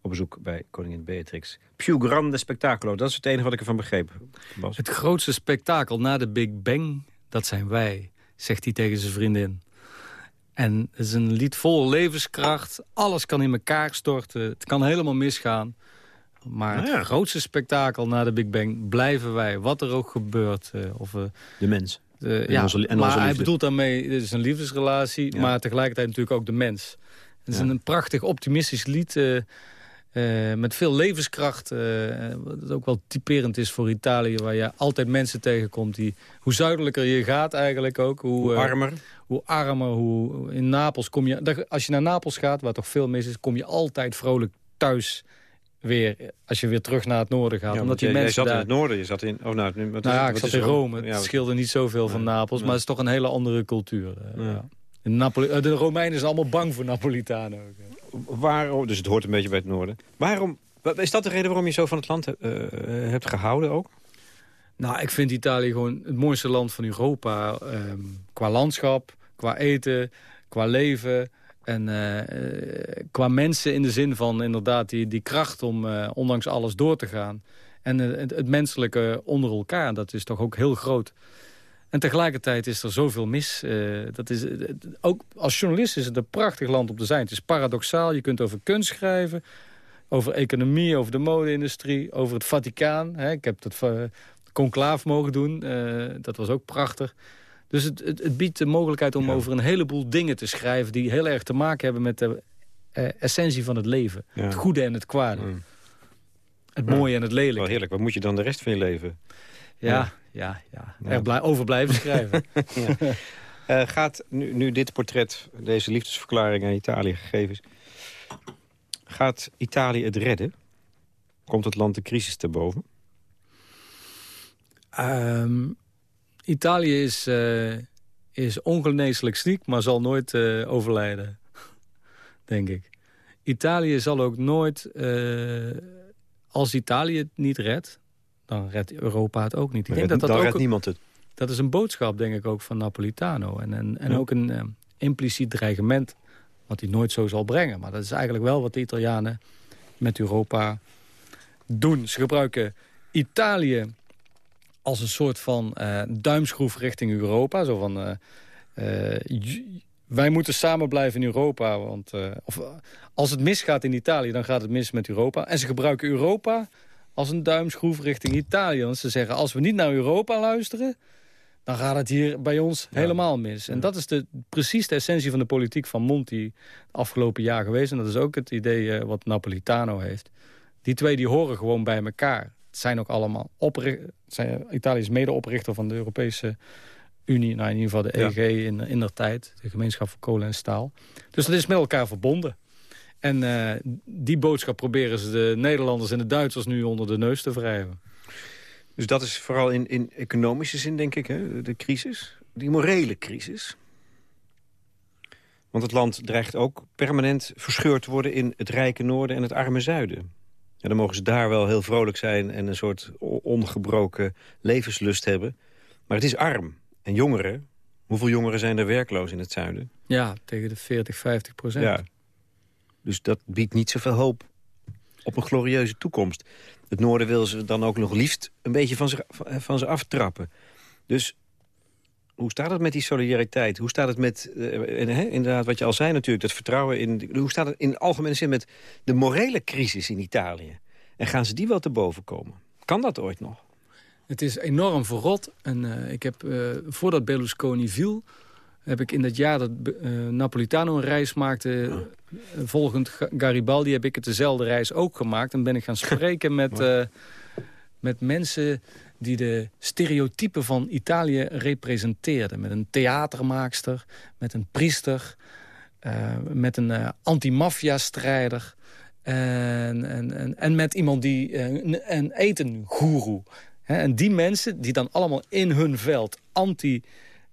Op bezoek bij koningin Beatrix. Più grande spectaculo, dat is het enige wat ik ervan begreep. Bas. Het grootste spektakel na de Big Bang, dat zijn wij, zegt hij tegen zijn vriendin. En het is een lied vol levenskracht. Alles kan in elkaar storten. Het kan helemaal misgaan. Maar Nou ja. het grootste spektakel na de Big Bang blijven wij. Wat er ook gebeurt. eh, of, eh, De mens. ja, onze- maar hij bedoelt daarmee, dit is een liefdesrelatie, Ja. maar tegelijkertijd natuurlijk ook de mens. Het is Ja. een prachtig optimistisch lied eh, met veel levenskracht. eh, wat ook wel typerend is voor Italië, waar je altijd mensen tegenkomt. Die, hoe zuidelijker je gaat eigenlijk ook, hoe, Hoe eh, armer. hoe armer, hoe in Napels kom je... Als je naar Napels gaat, waar toch veel mis is... kom je altijd vrolijk thuis weer, als je weer terug naar het noorden gaat. Ja, omdat die jij mensen zat daar... in het noorden, je zat in... Oh, nou, Nou ja, ik zat in Rome. Het Ja, scheelde niet zoveel van Napels. nee. Maar het is toch een hele andere cultuur. Ja. In Napoli, eh, de Romeinen zijn allemaal bang voor Napolitanen. Ook. Waarom, dus het hoort een beetje bij het noorden. Waarom, wa- is dat de reden waarom je zo van het land eh, eh, hebt gehouden ook? Nou, ik vind Italië gewoon het mooiste land van Europa. ehm, qua landschap, qua eten, qua leven... En qua mensen in de zin van inderdaad die, die kracht om ondanks alles door te gaan. En het, het menselijke onder elkaar, dat is toch ook heel groot. En tegelijkertijd is er zoveel mis. eh, dat is, eh, ook als journalist is het een prachtig land om te zijn. Het is paradoxaal, je kunt over kunst schrijven... over economie, over de mode-industrie, over het Vaticaan. Hè. Ik heb dat uh, conclaaf mogen doen, dat was ook prachtig. Dus het, het, het biedt de mogelijkheid om ja. over een heleboel dingen te schrijven... die heel erg te maken hebben met de essentie van het leven. Ja. Het goede en het kwade. Mm. Het mooie en het lelijke. Wel heerlijk, wat moet je dan de rest van je leven? Ja, ja, ja. ja. Blij, over blijven schrijven. ja. uh, gaat nu, nu dit portret, deze liefdesverklaring aan Italië gegeven is... gaat Italië het redden? Komt het land de crisis te boven? Um, Italië is, uh, is ongeneeslijk ziek, maar zal nooit uh, overlijden. Denk ik. Italië zal ook nooit... Uh, als Italië het niet redt, dan redt Europa het ook niet. Ik denk dat dat dan ook, redt niemand het. Dat is een boodschap, denk ik, ook van Napolitano. En, en, en ja. ook een uh, impliciet dreigement wat hij nooit zo zal brengen. Maar dat is eigenlijk wel wat de Italianen met Europa doen. Ze gebruiken Italië als een soort van uh, duimschroef richting Europa. Zo van, uh, uh, wij moeten samen blijven in Europa. Want of, als het misgaat in Italië, dan gaat het mis met Europa. En ze gebruiken Europa als een duimschroef richting Italië. Want ze zeggen, als we niet naar Europa luisteren... dan gaat het hier bij ons ja. helemaal mis. En ja. dat is de, precies de essentie van de politiek van Monti het afgelopen jaar geweest. En dat is ook het idee wat Napolitano heeft. Die twee die horen gewoon bij elkaar. Het zijn ook allemaal zijn, Italië is medeoprichter van de Europese Unie, nou in ieder geval de EG ja. in, in der tijd, de gemeenschap voor kolen en staal. Dus dat is met elkaar verbonden. En uh, die boodschap proberen ze de Nederlanders en de Duitsers nu onder de neus te wrijven. Dus dat is vooral in, in economische zin, denk ik, hè, de crisis. Die morele crisis. Want het land dreigt ook permanent verscheurd te worden in het rijke noorden en het arme zuiden. Ja, dan mogen ze daar wel heel vrolijk zijn en een soort ongebroken levenslust hebben. Maar het is arm. En jongeren, hoeveel jongeren zijn er werkloos in het zuiden? Ja, tegen de 40, 50 procent. Ja. Dus dat biedt niet zoveel hoop op een glorieuze toekomst. Het noorden wil ze dan ook nog liefst een beetje van ze, van ze aftrappen. Dus hoe staat het met die solidariteit? Hoe staat het met, uh, inderdaad wat je al zei natuurlijk, dat vertrouwen in... Hoe staat het in algemene zin met de morele crisis in Italië? En gaan ze die wel te boven komen? Kan dat ooit nog? Het is enorm verrot. En uh, ik heb, uh, voordat Berlusconi viel... heb ik in dat jaar dat Napolitano een reis maakte... volgend Garibaldi heb ik het dezelfde reis ook gemaakt. En ben ik gaan spreken met, met mensen die de stereotypen van Italië representeerden. Met een theatermaakster, met een priester, uh, met een uh, anti-maffia-strijder... En, en, en, en, met iemand die een, een etengoeroe. En die mensen die dan allemaal in hun veld anti...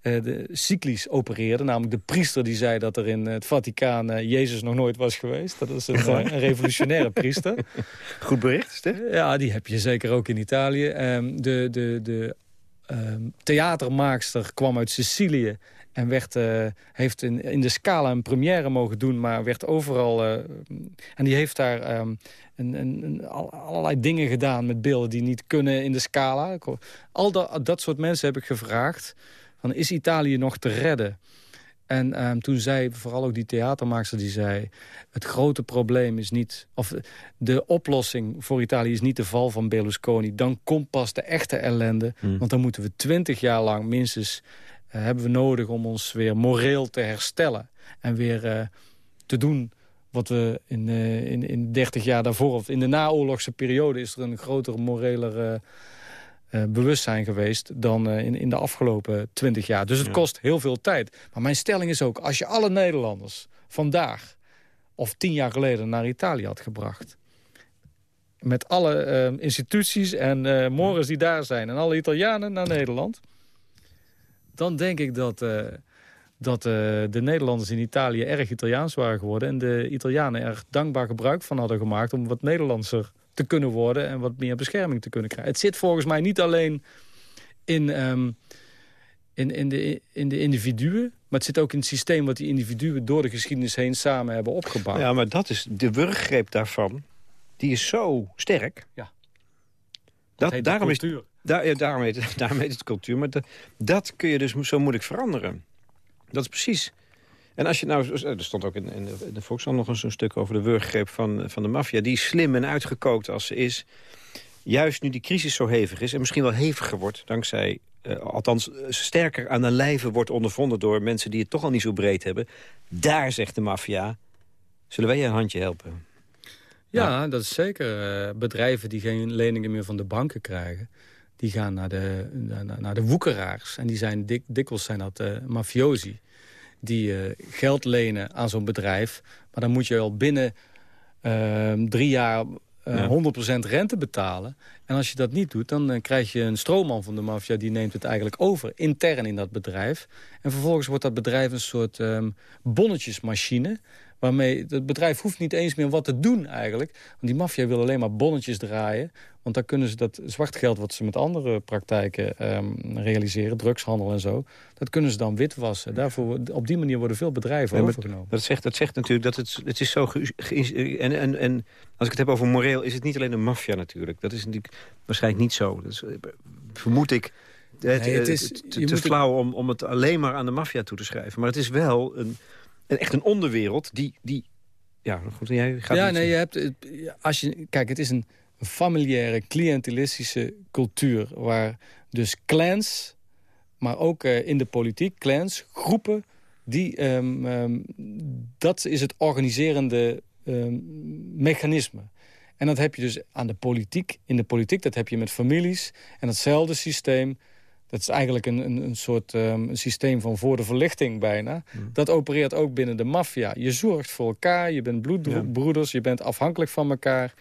Uh, de cyclisch opereerden. Namelijk de priester die zei dat er in het Vaticaan uh, Jezus nog nooit was geweest. Dat is een, een revolutionaire priester. Goed bericht, dit? Ja, die heb je zeker ook in Italië. Um, de, de, de ehm, theatermaakster, kwam uit Sicilië... En werd, uh, heeft in, in de Scala een première mogen doen, maar werd overal... Uh, en die heeft daar um, een, een, allerlei dingen gedaan met beelden die niet kunnen in de Scala. Al dat, dat soort mensen heb ik gevraagd. Van, is Italië nog te redden? En um, toen zei vooral ook die theatermaakster, die zei... het grote probleem is niet... of de oplossing voor Italië is niet de val van Berlusconi. Dan komt pas de echte ellende. Hmm. Want dan moeten we twintig jaar lang minstens uh, hebben we nodig om ons weer moreel te herstellen. En weer uh, te doen wat we in, uh, in, in 30 jaar daarvoor... of in de naoorlogse periode is er een groter moreler bewustzijn geweest... dan in, in de afgelopen 20 jaar. Dus het ja. kost heel veel tijd. Maar mijn stelling is ook, als je alle Nederlanders vandaag... of tien jaar geleden naar Italië had gebracht met alle uh, instituties en uh, morgens die daar zijn... en alle Italianen naar Nederland dan denk ik dat, dat de Nederlanders in Italië erg Italiaans waren geworden... en de Italianen er dankbaar gebruik van hadden gemaakt... om wat Nederlandser te kunnen worden en wat meer bescherming te kunnen krijgen. Het zit volgens mij niet alleen in, um, in, in, de, in de individuen... maar het zit ook in het systeem wat die individuen door de geschiedenis heen samen hebben opgebouwd. Ja, maar dat is de wurggreep daarvan. Die is zo sterk. Ja. Dat, dat daarom cultuur. is daar, ja, daarom, heet het, daarom heet het cultuur. Maar de, dat kun je dus zo moeilijk veranderen. Dat is precies... En als je nou... Er stond ook in, in de, Volkskrant nog eens een stuk over de wurggreep van, van de maffia. Die slim en uitgekookt als ze is. Juist nu die crisis zo hevig is en misschien wel heviger wordt... dankzij, uh, althans sterker aan de lijve wordt ondervonden... door mensen die het toch al niet zo breed hebben. Daar, zegt de maffia, zullen wij je een handje helpen. Ja, nou. dat is zeker. Uh, bedrijven die geen leningen meer van de banken krijgen die gaan naar de, naar, naar de woekeraars. En die zijn dik, dikwijls zijn dat uh, mafiosi. Die uh, geld lenen aan zo'n bedrijf. Maar dan moet je al binnen uh, drie jaar uh, ja. 100% rente betalen. En als je dat niet doet, dan krijg je een stroomman van de maffia... die neemt het eigenlijk over, intern in dat bedrijf. En vervolgens wordt dat bedrijf een soort um, bonnetjesmachine... Waarmee het bedrijf hoeft niet eens meer wat te doen eigenlijk. Want die maffia wil alleen maar bonnetjes draaien. Want dan kunnen ze dat zwart geld wat ze met andere praktijken um, realiseren, drugshandel en zo, dat kunnen ze dan witwassen. Daarvoor, op die manier worden veel bedrijven ja, overgenomen. Dat zegt, dat zegt natuurlijk dat het, het is zo... Ge, ge, en, en, en als ik het heb over moreel, is het niet alleen de maffia natuurlijk. Dat is natuurlijk waarschijnlijk niet zo. Dat is, vermoed ik... Het, nee, het is, te, te flauw om, om het alleen maar aan de maffia toe te schrijven. Maar het is wel een, een, echt een onderwereld die... die ja, goed, jij gaat ja, nee, je hebt, als je, kijk, het is een familiaire, cliëntelistische cultuur... waar dus clans, maar ook uh, in de politiek, clans, groepen... Die, um, um, dat is het organiserende um, mechanisme. En dat heb je dus aan de politiek. In de politiek, dat heb je met families. En datzelfde systeem dat is eigenlijk een, een, een soort um, een systeem van voor de verlichting bijna. Mm. Dat opereert ook binnen de maffia. Je zorgt voor elkaar, je bent bloedbroeders, ja. je bent afhankelijk van elkaar.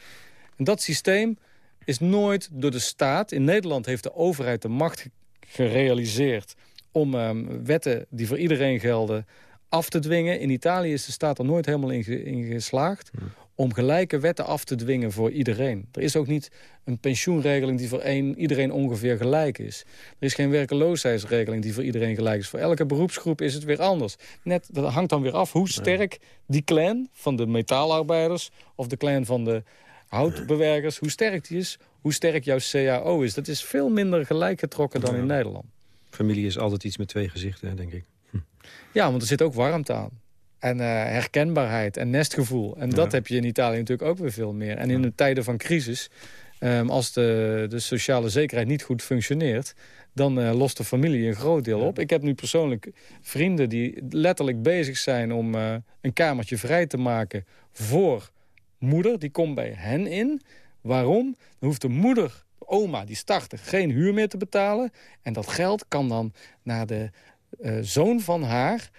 En dat systeem is nooit door de staat... In Nederland heeft de overheid de macht gerealiseerd... om um, wetten die voor iedereen gelden af te dwingen. In Italië is de staat er nooit helemaal in, ge, in geslaagd... Mm om gelijke wetten af te dwingen voor iedereen. Er is ook niet een pensioenregeling die voor een, iedereen ongeveer gelijk is. Er is geen werkeloosheidsregeling die voor iedereen gelijk is. Voor elke beroepsgroep is het weer anders. Net, dat hangt dan weer af hoe sterk die clan van de metaalarbeiders... of de clan van de houtbewerkers, hoe sterk die is... hoe sterk jouw CAO is. Dat is veel minder gelijk getrokken dan in Nederland. Familie is altijd iets met twee gezichten, denk ik. Hm. Ja, want er zit ook warmte aan. En uh, herkenbaarheid en nestgevoel. En ja. dat heb je in Italië natuurlijk ook weer veel meer. En in de tijden van crisis, um, als de, de sociale zekerheid niet goed functioneert... dan uh, lost de familie een groot deel op. Ik heb nu persoonlijk vrienden die letterlijk bezig zijn... om uh, een kamertje vrij te maken voor moeder. Die komt bij hen in. Waarom? Dan hoeft de moeder, oma, die startte, geen huur meer te betalen. En dat geld kan dan naar de zoon van haar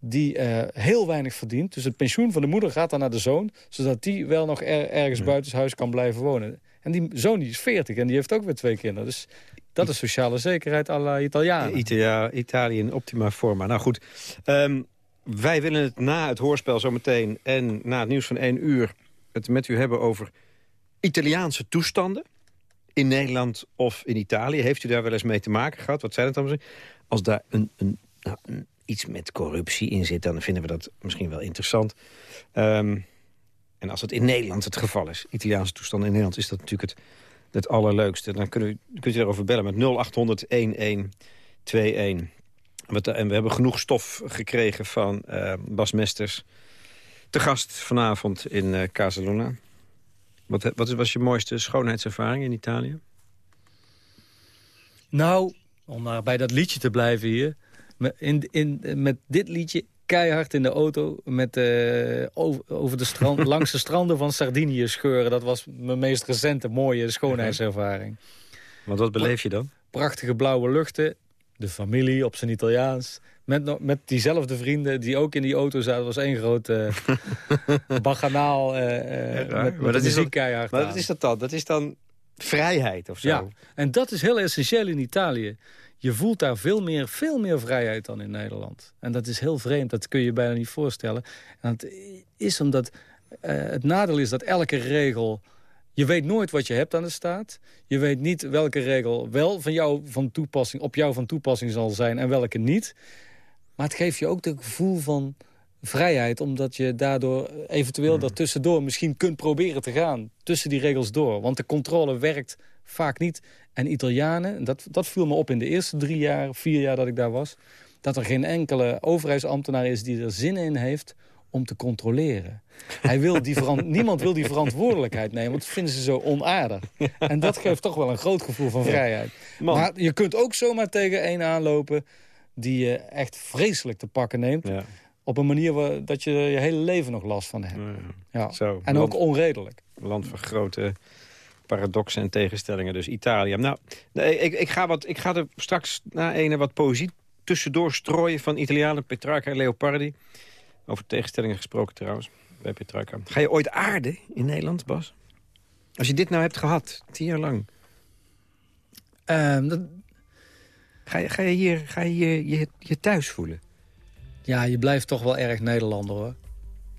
die uh, heel weinig verdient. Dus het pensioen van de moeder gaat dan naar de zoon... zodat die wel nog er, ergens ja. buitenshuis kan blijven wonen. En die zoon die is 40 en die heeft ook weer twee kinderen. Dus dat is sociale zekerheid alla Italianen. Italia, Italië in optima forma. Nou goed, um, wij willen het na het hoorspel zometeen... en na het nieuws van één uur het met u hebben over Italiaanse toestanden in Nederland of in Italië? Heeft u daar wel eens mee te maken gehad? Wat zijn het dan? Als daar een, een, nou, iets met corruptie in zit, dan vinden we dat misschien wel interessant. Um, en als het in Nederland het geval is, Italiaanse toestand in Nederland... is dat natuurlijk het, het allerleukste. Dan kunt u, kunt u daarover bellen met 0800-1121. En we hebben genoeg stof gekregen van uh, Bas Mesters. Te gast vanavond in uh, Casaluna. Wat, wat was je mooiste schoonheidservaring in Italië? Nou, om maar bij dat liedje te blijven hier. In, in, met dit liedje keihard in de auto met, uh, over, de strand, langs de stranden van Sardinië scheuren. Dat was mijn meest recente mooie schoonheidservaring. Want wat beleef je dan? Prachtige blauwe luchten, de familie op zijn Italiaans. Met, met diezelfde vrienden die ook in die auto zaten. was één grote uh, baganaal uh, met, maar dat is keihard Maar wat is dat dan? Dat is dan vrijheid of zo? Ja, en dat is heel essentieel in Italië je voelt daar veel meer, veel meer vrijheid dan in Nederland. En dat is heel vreemd, dat kun je bijna niet voorstellen. En het is omdat uh, het nadeel is dat elke regel... Je weet nooit wat je hebt aan de staat. Je weet niet welke regel wel van jou van toepassing, op jou van toepassing zal zijn en welke niet. Maar het geeft je ook het gevoel van vrijheid... omdat je daardoor eventueel mm. tussendoor misschien kunt proberen te gaan. Tussen die regels door. Want de controle werkt vaak niet. En Italianen, dat, dat viel me op in de eerste drie jaar, vier jaar dat ik daar was... dat er geen enkele overheidsambtenaar is die er zin in heeft om te controleren. Hij wil die niemand wil die verantwoordelijkheid nemen, want dat vinden ze zo onaardig. En dat geeft toch wel een groot gevoel van vrijheid. Maar je kunt ook zomaar tegen een aanlopen die je echt vreselijk te pakken neemt. Ja. Op een manier waar, dat je je hele leven nog last van hebt. Ja. Zo, en ook onredelijk. Land van grote paradoxen en tegenstellingen. Dus Italië. Nou, ik, ik, ga, wat, ik ga er straks na ene wat poëzie tussendoor strooien... van Italianen Petrarca en Leopardi. Over tegenstellingen gesproken trouwens, bij Petrarca. Ga je ooit aarden in Nederland, Bas? Als je dit nou hebt gehad, tien jaar lang. Um, dat... ga, je, ga je hier ga je, je, je thuis voelen? Ja, je blijft toch wel erg Nederlander, hoor.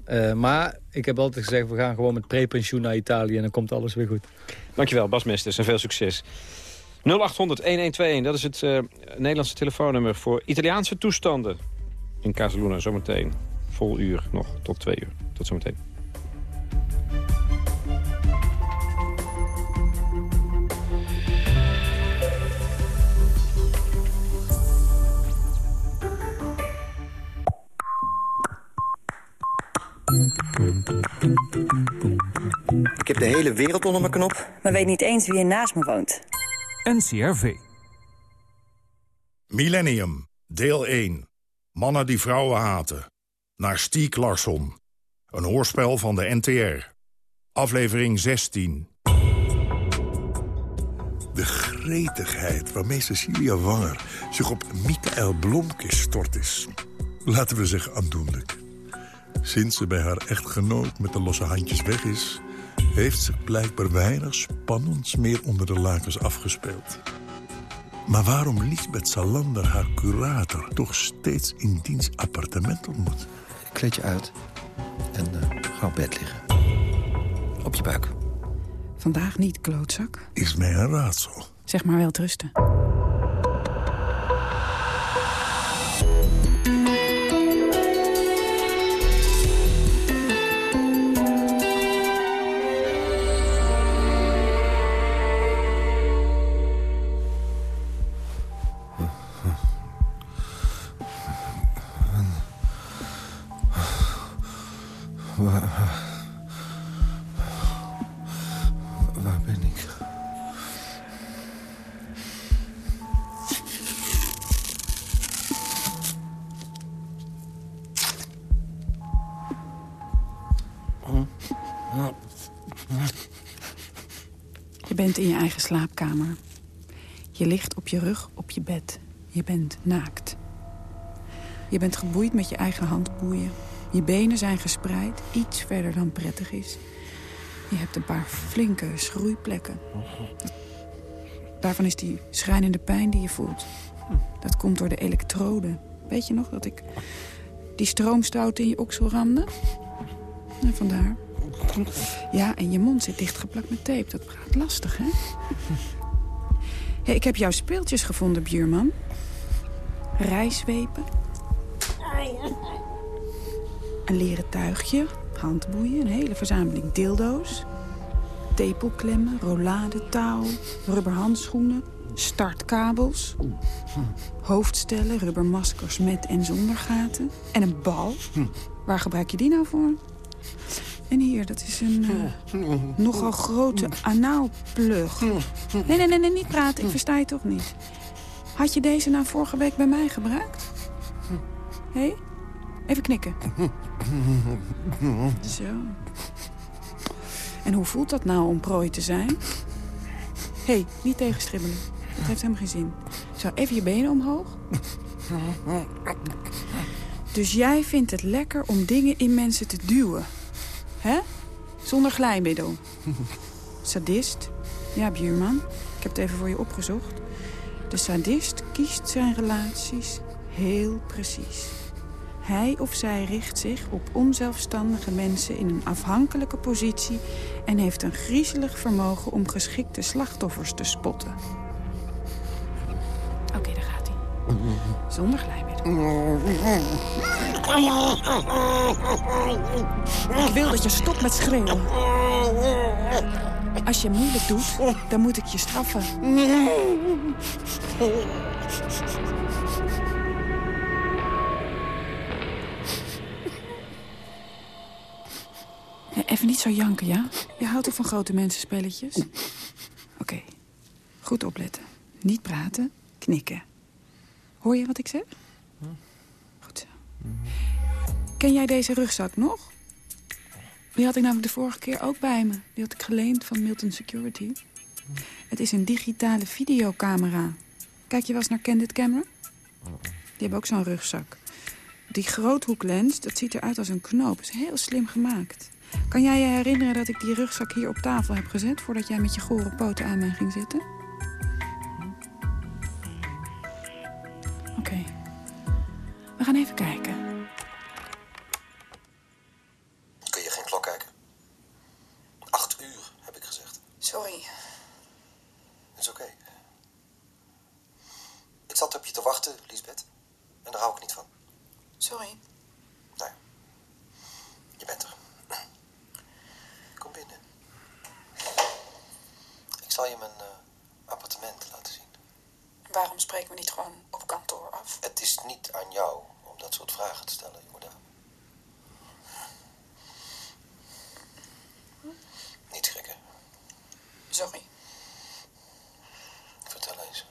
Uh, maar ik heb altijd gezegd, we gaan gewoon met prepensioen naar Italië... en dan komt alles weer goed. Dankjewel, Bas Mesters, en veel succes. 0800-1121, dat is het uh, Nederlandse telefoonnummer... voor Italiaanse toestanden in Casaluna. Zometeen vol uur, nog tot twee uur. Tot zometeen. Ik heb de hele wereld onder mijn knop. Maar weet niet eens wie er naast me woont. NCRV. Millennium, deel 1. Mannen die vrouwen haten. Naar Stiek Larsson. Een hoorspel van de NTR. Aflevering 16. De gretigheid waarmee Cecilia Wanger zich op Michael Blomkes stort is... laten we zeggen aandoenlijk. Sinds ze bij haar echtgenoot met de losse handjes weg is... heeft zich blijkbaar weinig spannends meer onder de lakens afgespeeld. Maar waarom Lisbeth Salander haar curator toch steeds in diens appartement ontmoet? Kleed je uit en uh, ga op bed liggen. Op je buik. Vandaag niet, klootzak. Is mij een raadsel. Zeg maar wel trusten. in je eigen slaapkamer. Je ligt op je rug op je bed. Je bent naakt. Je bent geboeid met je eigen handboeien. Je benen zijn gespreid, iets verder dan prettig is. Je hebt een paar flinke schroeiplekken. Daarvan is die schrijnende pijn die je voelt. Dat komt door de elektroden. Weet je nog dat ik die stroomstoot in je oksel ramde? En vandaar. Ja, en je mond zit dichtgeplakt met tape. Dat gaat lastig, hè? Ik heb jouw speeltjes gevonden, buurman. Rijswepen. Een leren tuigje, handboeien, een hele verzameling dildo's. Tepelklemmen, rollade, touw, rubberhandschoenen, startkabels. Hoofdstellen, rubbermaskers met en zonder gaten. En een bal. Waar gebruik je die nou voor? En hier, dat is een uh, nogal grote anaalplug. Nee, nee, nee, nee, niet praten. Ik versta je toch niet. Had je deze nou vorige week bij mij gebruikt? Hé? Hey? Even knikken. Zo. En hoe voelt dat nou om prooi te zijn? Hé, hey, niet tegenstribbelen. Dat heeft helemaal geen zin. Zo, even je benen omhoog. Dus jij vindt het lekker om dingen in mensen te duwen? Hè? Zonder glijmiddel. Sadist? Ja, buurman. Ik heb het even voor je opgezocht. De sadist kiest zijn relaties heel precies. Hij of zij richt zich op onzelfstandige mensen in een afhankelijke positie... en heeft een griezelig vermogen om geschikte slachtoffers te spotten. Oké, daar gaat hij. Zonder glijmiddel. Ik wil dat je stopt met schreeuwen. Als je moeilijk doet, dan moet ik je straffen. Even niet zo janken, ja? Je houdt toch van grote mensenspelletjes? Oké. Okay. Goed opletten. Niet praten, knikken. Hoor je wat ik zeg? Goed zo. Ken jij deze rugzak nog? Die had ik namelijk de vorige keer ook bij me. Die had ik geleend van Milton Security. Het is een digitale videocamera. Kijk je wel eens naar Candid Camera? Die hebben ook zo'n rugzak. Die groothoeklens, dat ziet eruit als een knoop. is heel slim gemaakt. Kan jij je herinneren dat ik die rugzak hier op tafel heb gezet... voordat jij met je gore poten aan mij ging zitten? Oké. Okay. We gaan even kijken. Kun je geen klok kijken? Acht uur, heb ik gezegd. Sorry. Het is oké. Okay. Ik zat op je te wachten, Lisbeth. En daar hou ik niet van. Sorry. Nou, je bent er. Kom binnen. Ik zal je mijn uh, appartement laten zien. Waarom spreken we niet gewoon op kantoor af? Het is niet aan jou om dat soort vragen te stellen, jonge dame. Niet schrikken. Sorry. Vertel eens.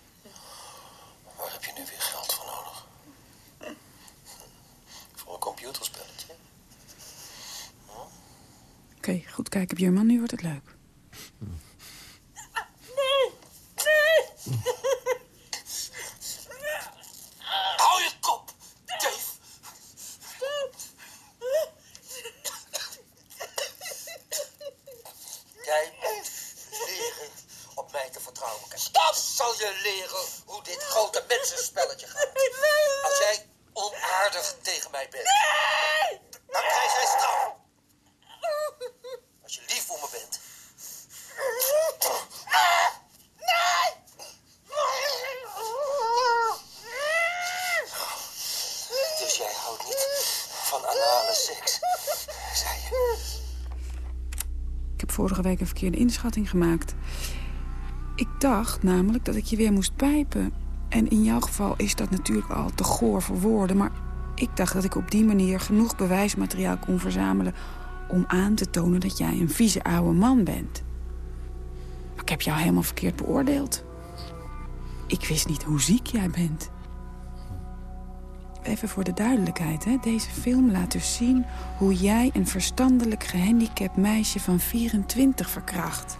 Waar heb je nu weer geld voor nodig? Voor een computerspelletje? Hm? Oké, okay, goed kijken, buurman. Nu wordt het leuk. Nee! Nee! Hou je kop, Dave! Jij moet leren op mij te vertrouwen. Stop! Zal je leren hoe dit grote mensenspelletje gaat. Als jij onaardig tegen mij bent, dan krijg jij straf. Als je lief voor me bent. Dus jij houdt niet van anale seks, zei je. Ik heb vorige week een verkeerde inschatting gemaakt. Ik dacht namelijk dat ik je weer moest pijpen. En in jouw geval is dat natuurlijk al te goor voor woorden. Maar ik dacht dat ik op die manier genoeg bewijsmateriaal kon verzamelen... om aan te tonen dat jij een vieze oude man bent. Maar ik heb jou helemaal verkeerd beoordeeld. Ik wist niet hoe ziek jij bent. Even voor de duidelijkheid, hè. Deze film laat dus zien hoe jij een verstandelijk gehandicapt meisje van 24 verkracht.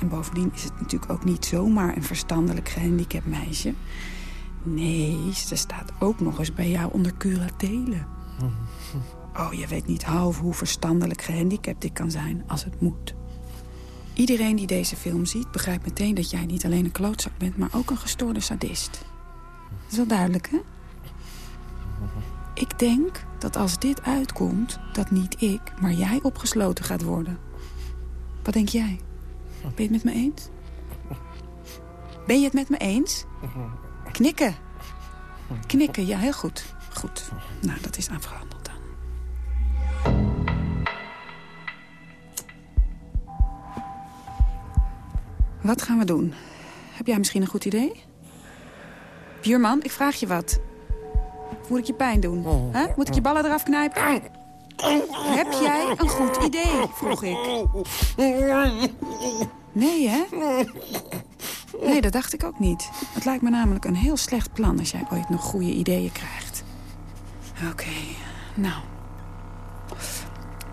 En bovendien is het natuurlijk ook niet zomaar een verstandelijk gehandicapt meisje. Nee, ze staat ook nog eens bij jou onder curatele. Oh, je weet niet half hoe verstandelijk gehandicapt ik kan zijn als het moet. Iedereen die deze film ziet begrijpt meteen dat jij niet alleen een klootzak bent... maar ook een gestoorde sadist. Dat is wel duidelijk, hè? Ik denk dat als dit uitkomt, dat niet ik, maar jij opgesloten gaat worden. Wat denk jij? Ben je het met me eens? Ben je het met me eens? Knikken. Knikken, ja, heel goed. Goed. Nou, dat is afgehandeld dan. Wat gaan we doen? Heb jij misschien een goed idee? Buurman, ik vraag je wat. Moet ik je pijn doen? Hè? Moet ik je ballen eraf knijpen? Heb jij een goed idee, vroeg ik. Nee, hè? Nee, dat dacht ik ook niet. Het lijkt me namelijk een heel slecht plan als jij ooit nog goede ideeën krijgt. Oké, nou.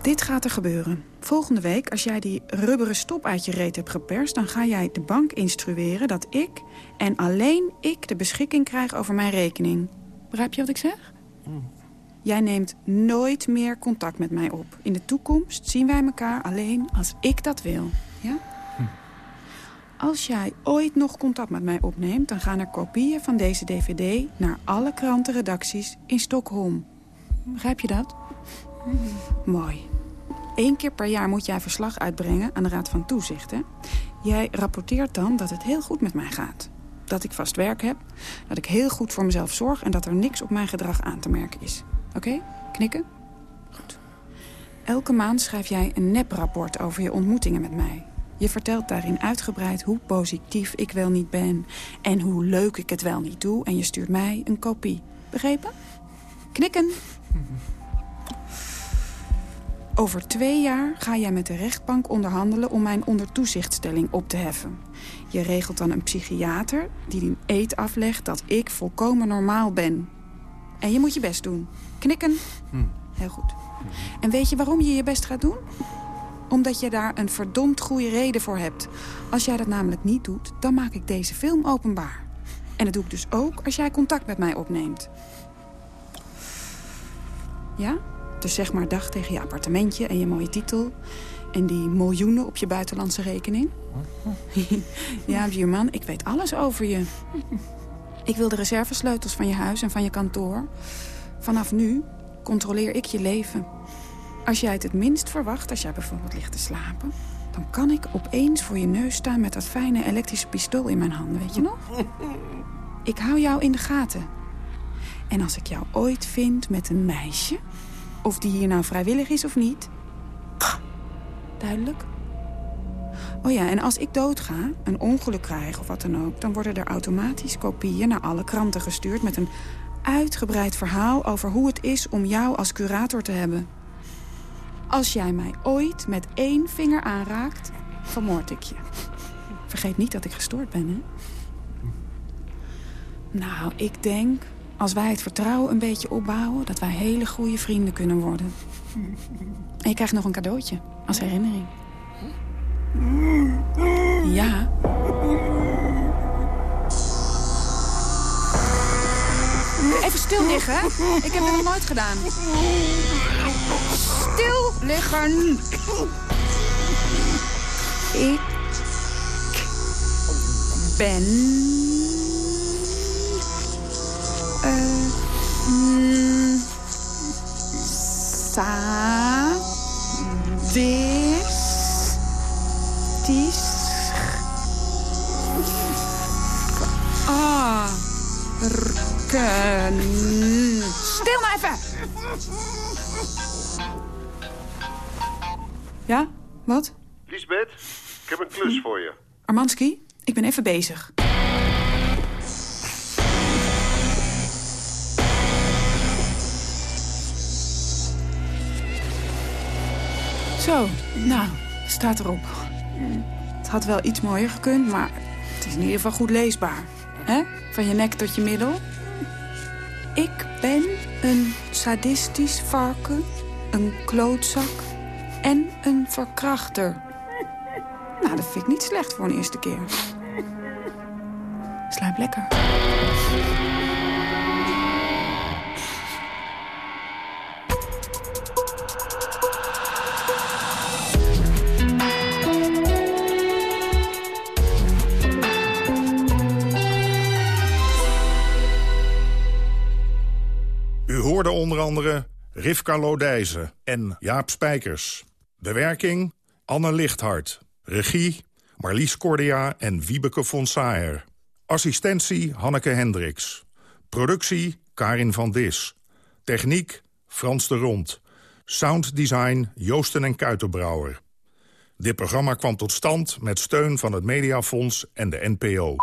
Dit gaat er gebeuren. Volgende week, als jij die rubberen stop uit je reet hebt geperst... dan ga jij de bank instrueren dat ik en alleen ik de beschikking krijg over mijn rekening. Begrijp je wat ik zeg? Jij neemt nooit meer contact met mij op. In de toekomst zien wij elkaar alleen als ik dat wil. Ja? Als jij ooit nog contact met mij opneemt... dan gaan er kopieën van deze dvd naar alle krantenredacties in Stockholm. Begrijp je dat? Mooi. Eén keer per jaar moet jij verslag uitbrengen aan de Raad van Toezicht. Hè? Jij rapporteert dan dat het heel goed met mij gaat. Dat ik vast werk heb, dat ik heel goed voor mezelf zorg... en dat er niks op mijn gedrag aan te merken is. Oké? Knikken? Goed. Elke maand schrijf jij een neprapport over je ontmoetingen met mij. Je vertelt daarin uitgebreid hoe positief ik wel niet ben... en hoe leuk ik het wel niet doe. En je stuurt mij een kopie. Begrepen? Knikken. Over twee jaar ga jij met de rechtbank onderhandelen... om mijn ondertoezichtstelling op te heffen. Je regelt dan een psychiater die een eet aflegt... dat ik volkomen normaal ben. En je moet je best doen. Knikken. Heel goed. En weet je waarom je je best gaat doen? Omdat je daar een verdomd goede reden voor hebt. Als jij dat namelijk niet doet, dan maak ik deze film openbaar. En dat doe ik dus ook als jij contact met mij opneemt. Ja? Dus zeg maar dag tegen je appartementje en je mooie titel. En die miljoenen op je buitenlandse rekening. ja, buurman, ik weet alles over je. Ik wil de reservesleutels van je huis en van je kantoor. Vanaf nu controleer ik je leven. Als jij het het minst verwacht, als jij bijvoorbeeld ligt te slapen... dan kan ik opeens voor je neus staan met dat fijne elektrische pistool in mijn handen, weet je nog? Ik hou jou in de gaten. En als ik jou ooit vind met een meisje... of die hier nou vrijwillig is of niet... Duidelijk? Oh ja, en als ik doodga, een ongeluk krijg of wat dan ook... dan worden er automatisch kopieën naar alle kranten gestuurd... met een uitgebreid verhaal over hoe het is om jou als curator te hebben. Als jij mij ooit met één vinger aanraakt, vermoord ik je. Vergeet niet dat ik gestoord ben, hè? Nou, ik denk, als wij het vertrouwen een beetje opbouwen... dat wij hele goede vrienden kunnen worden. En je krijgt nog een cadeautje, als herinnering. Ja. Even stil liggen? Ik heb het nog nooit gedaan. Stil liggen. Ik ben... eh mm, Sadis... Ah... Rken... Stil nou even! Ja? Wat? Lisbeth, ik heb een klus voor je. Armanski, ik ben even bezig. Zo, nou, staat erop. Het had wel iets mooier gekund, maar het is in ieder geval goed leesbaar. hè? Van je nek tot je middel. Ik ben een sadistisch varken, een klootzak en een verkrachter. Nou, dat vind ik niet slecht voor een eerste keer. Slaap lekker. Hoorde onder andere Rivka Lodijzen en Jaap Spijkers. Bewerking Anne Lichthart. Regie Marlies Cordia en Wiebeke von Saer. Assistentie Hanneke Hendricks. Productie Karin van Dis. Techniek Frans de Rond. Sounddesign Joosten en Kuitenbrouwer. Dit programma kwam tot stand met steun van het Mediafonds en de NPO.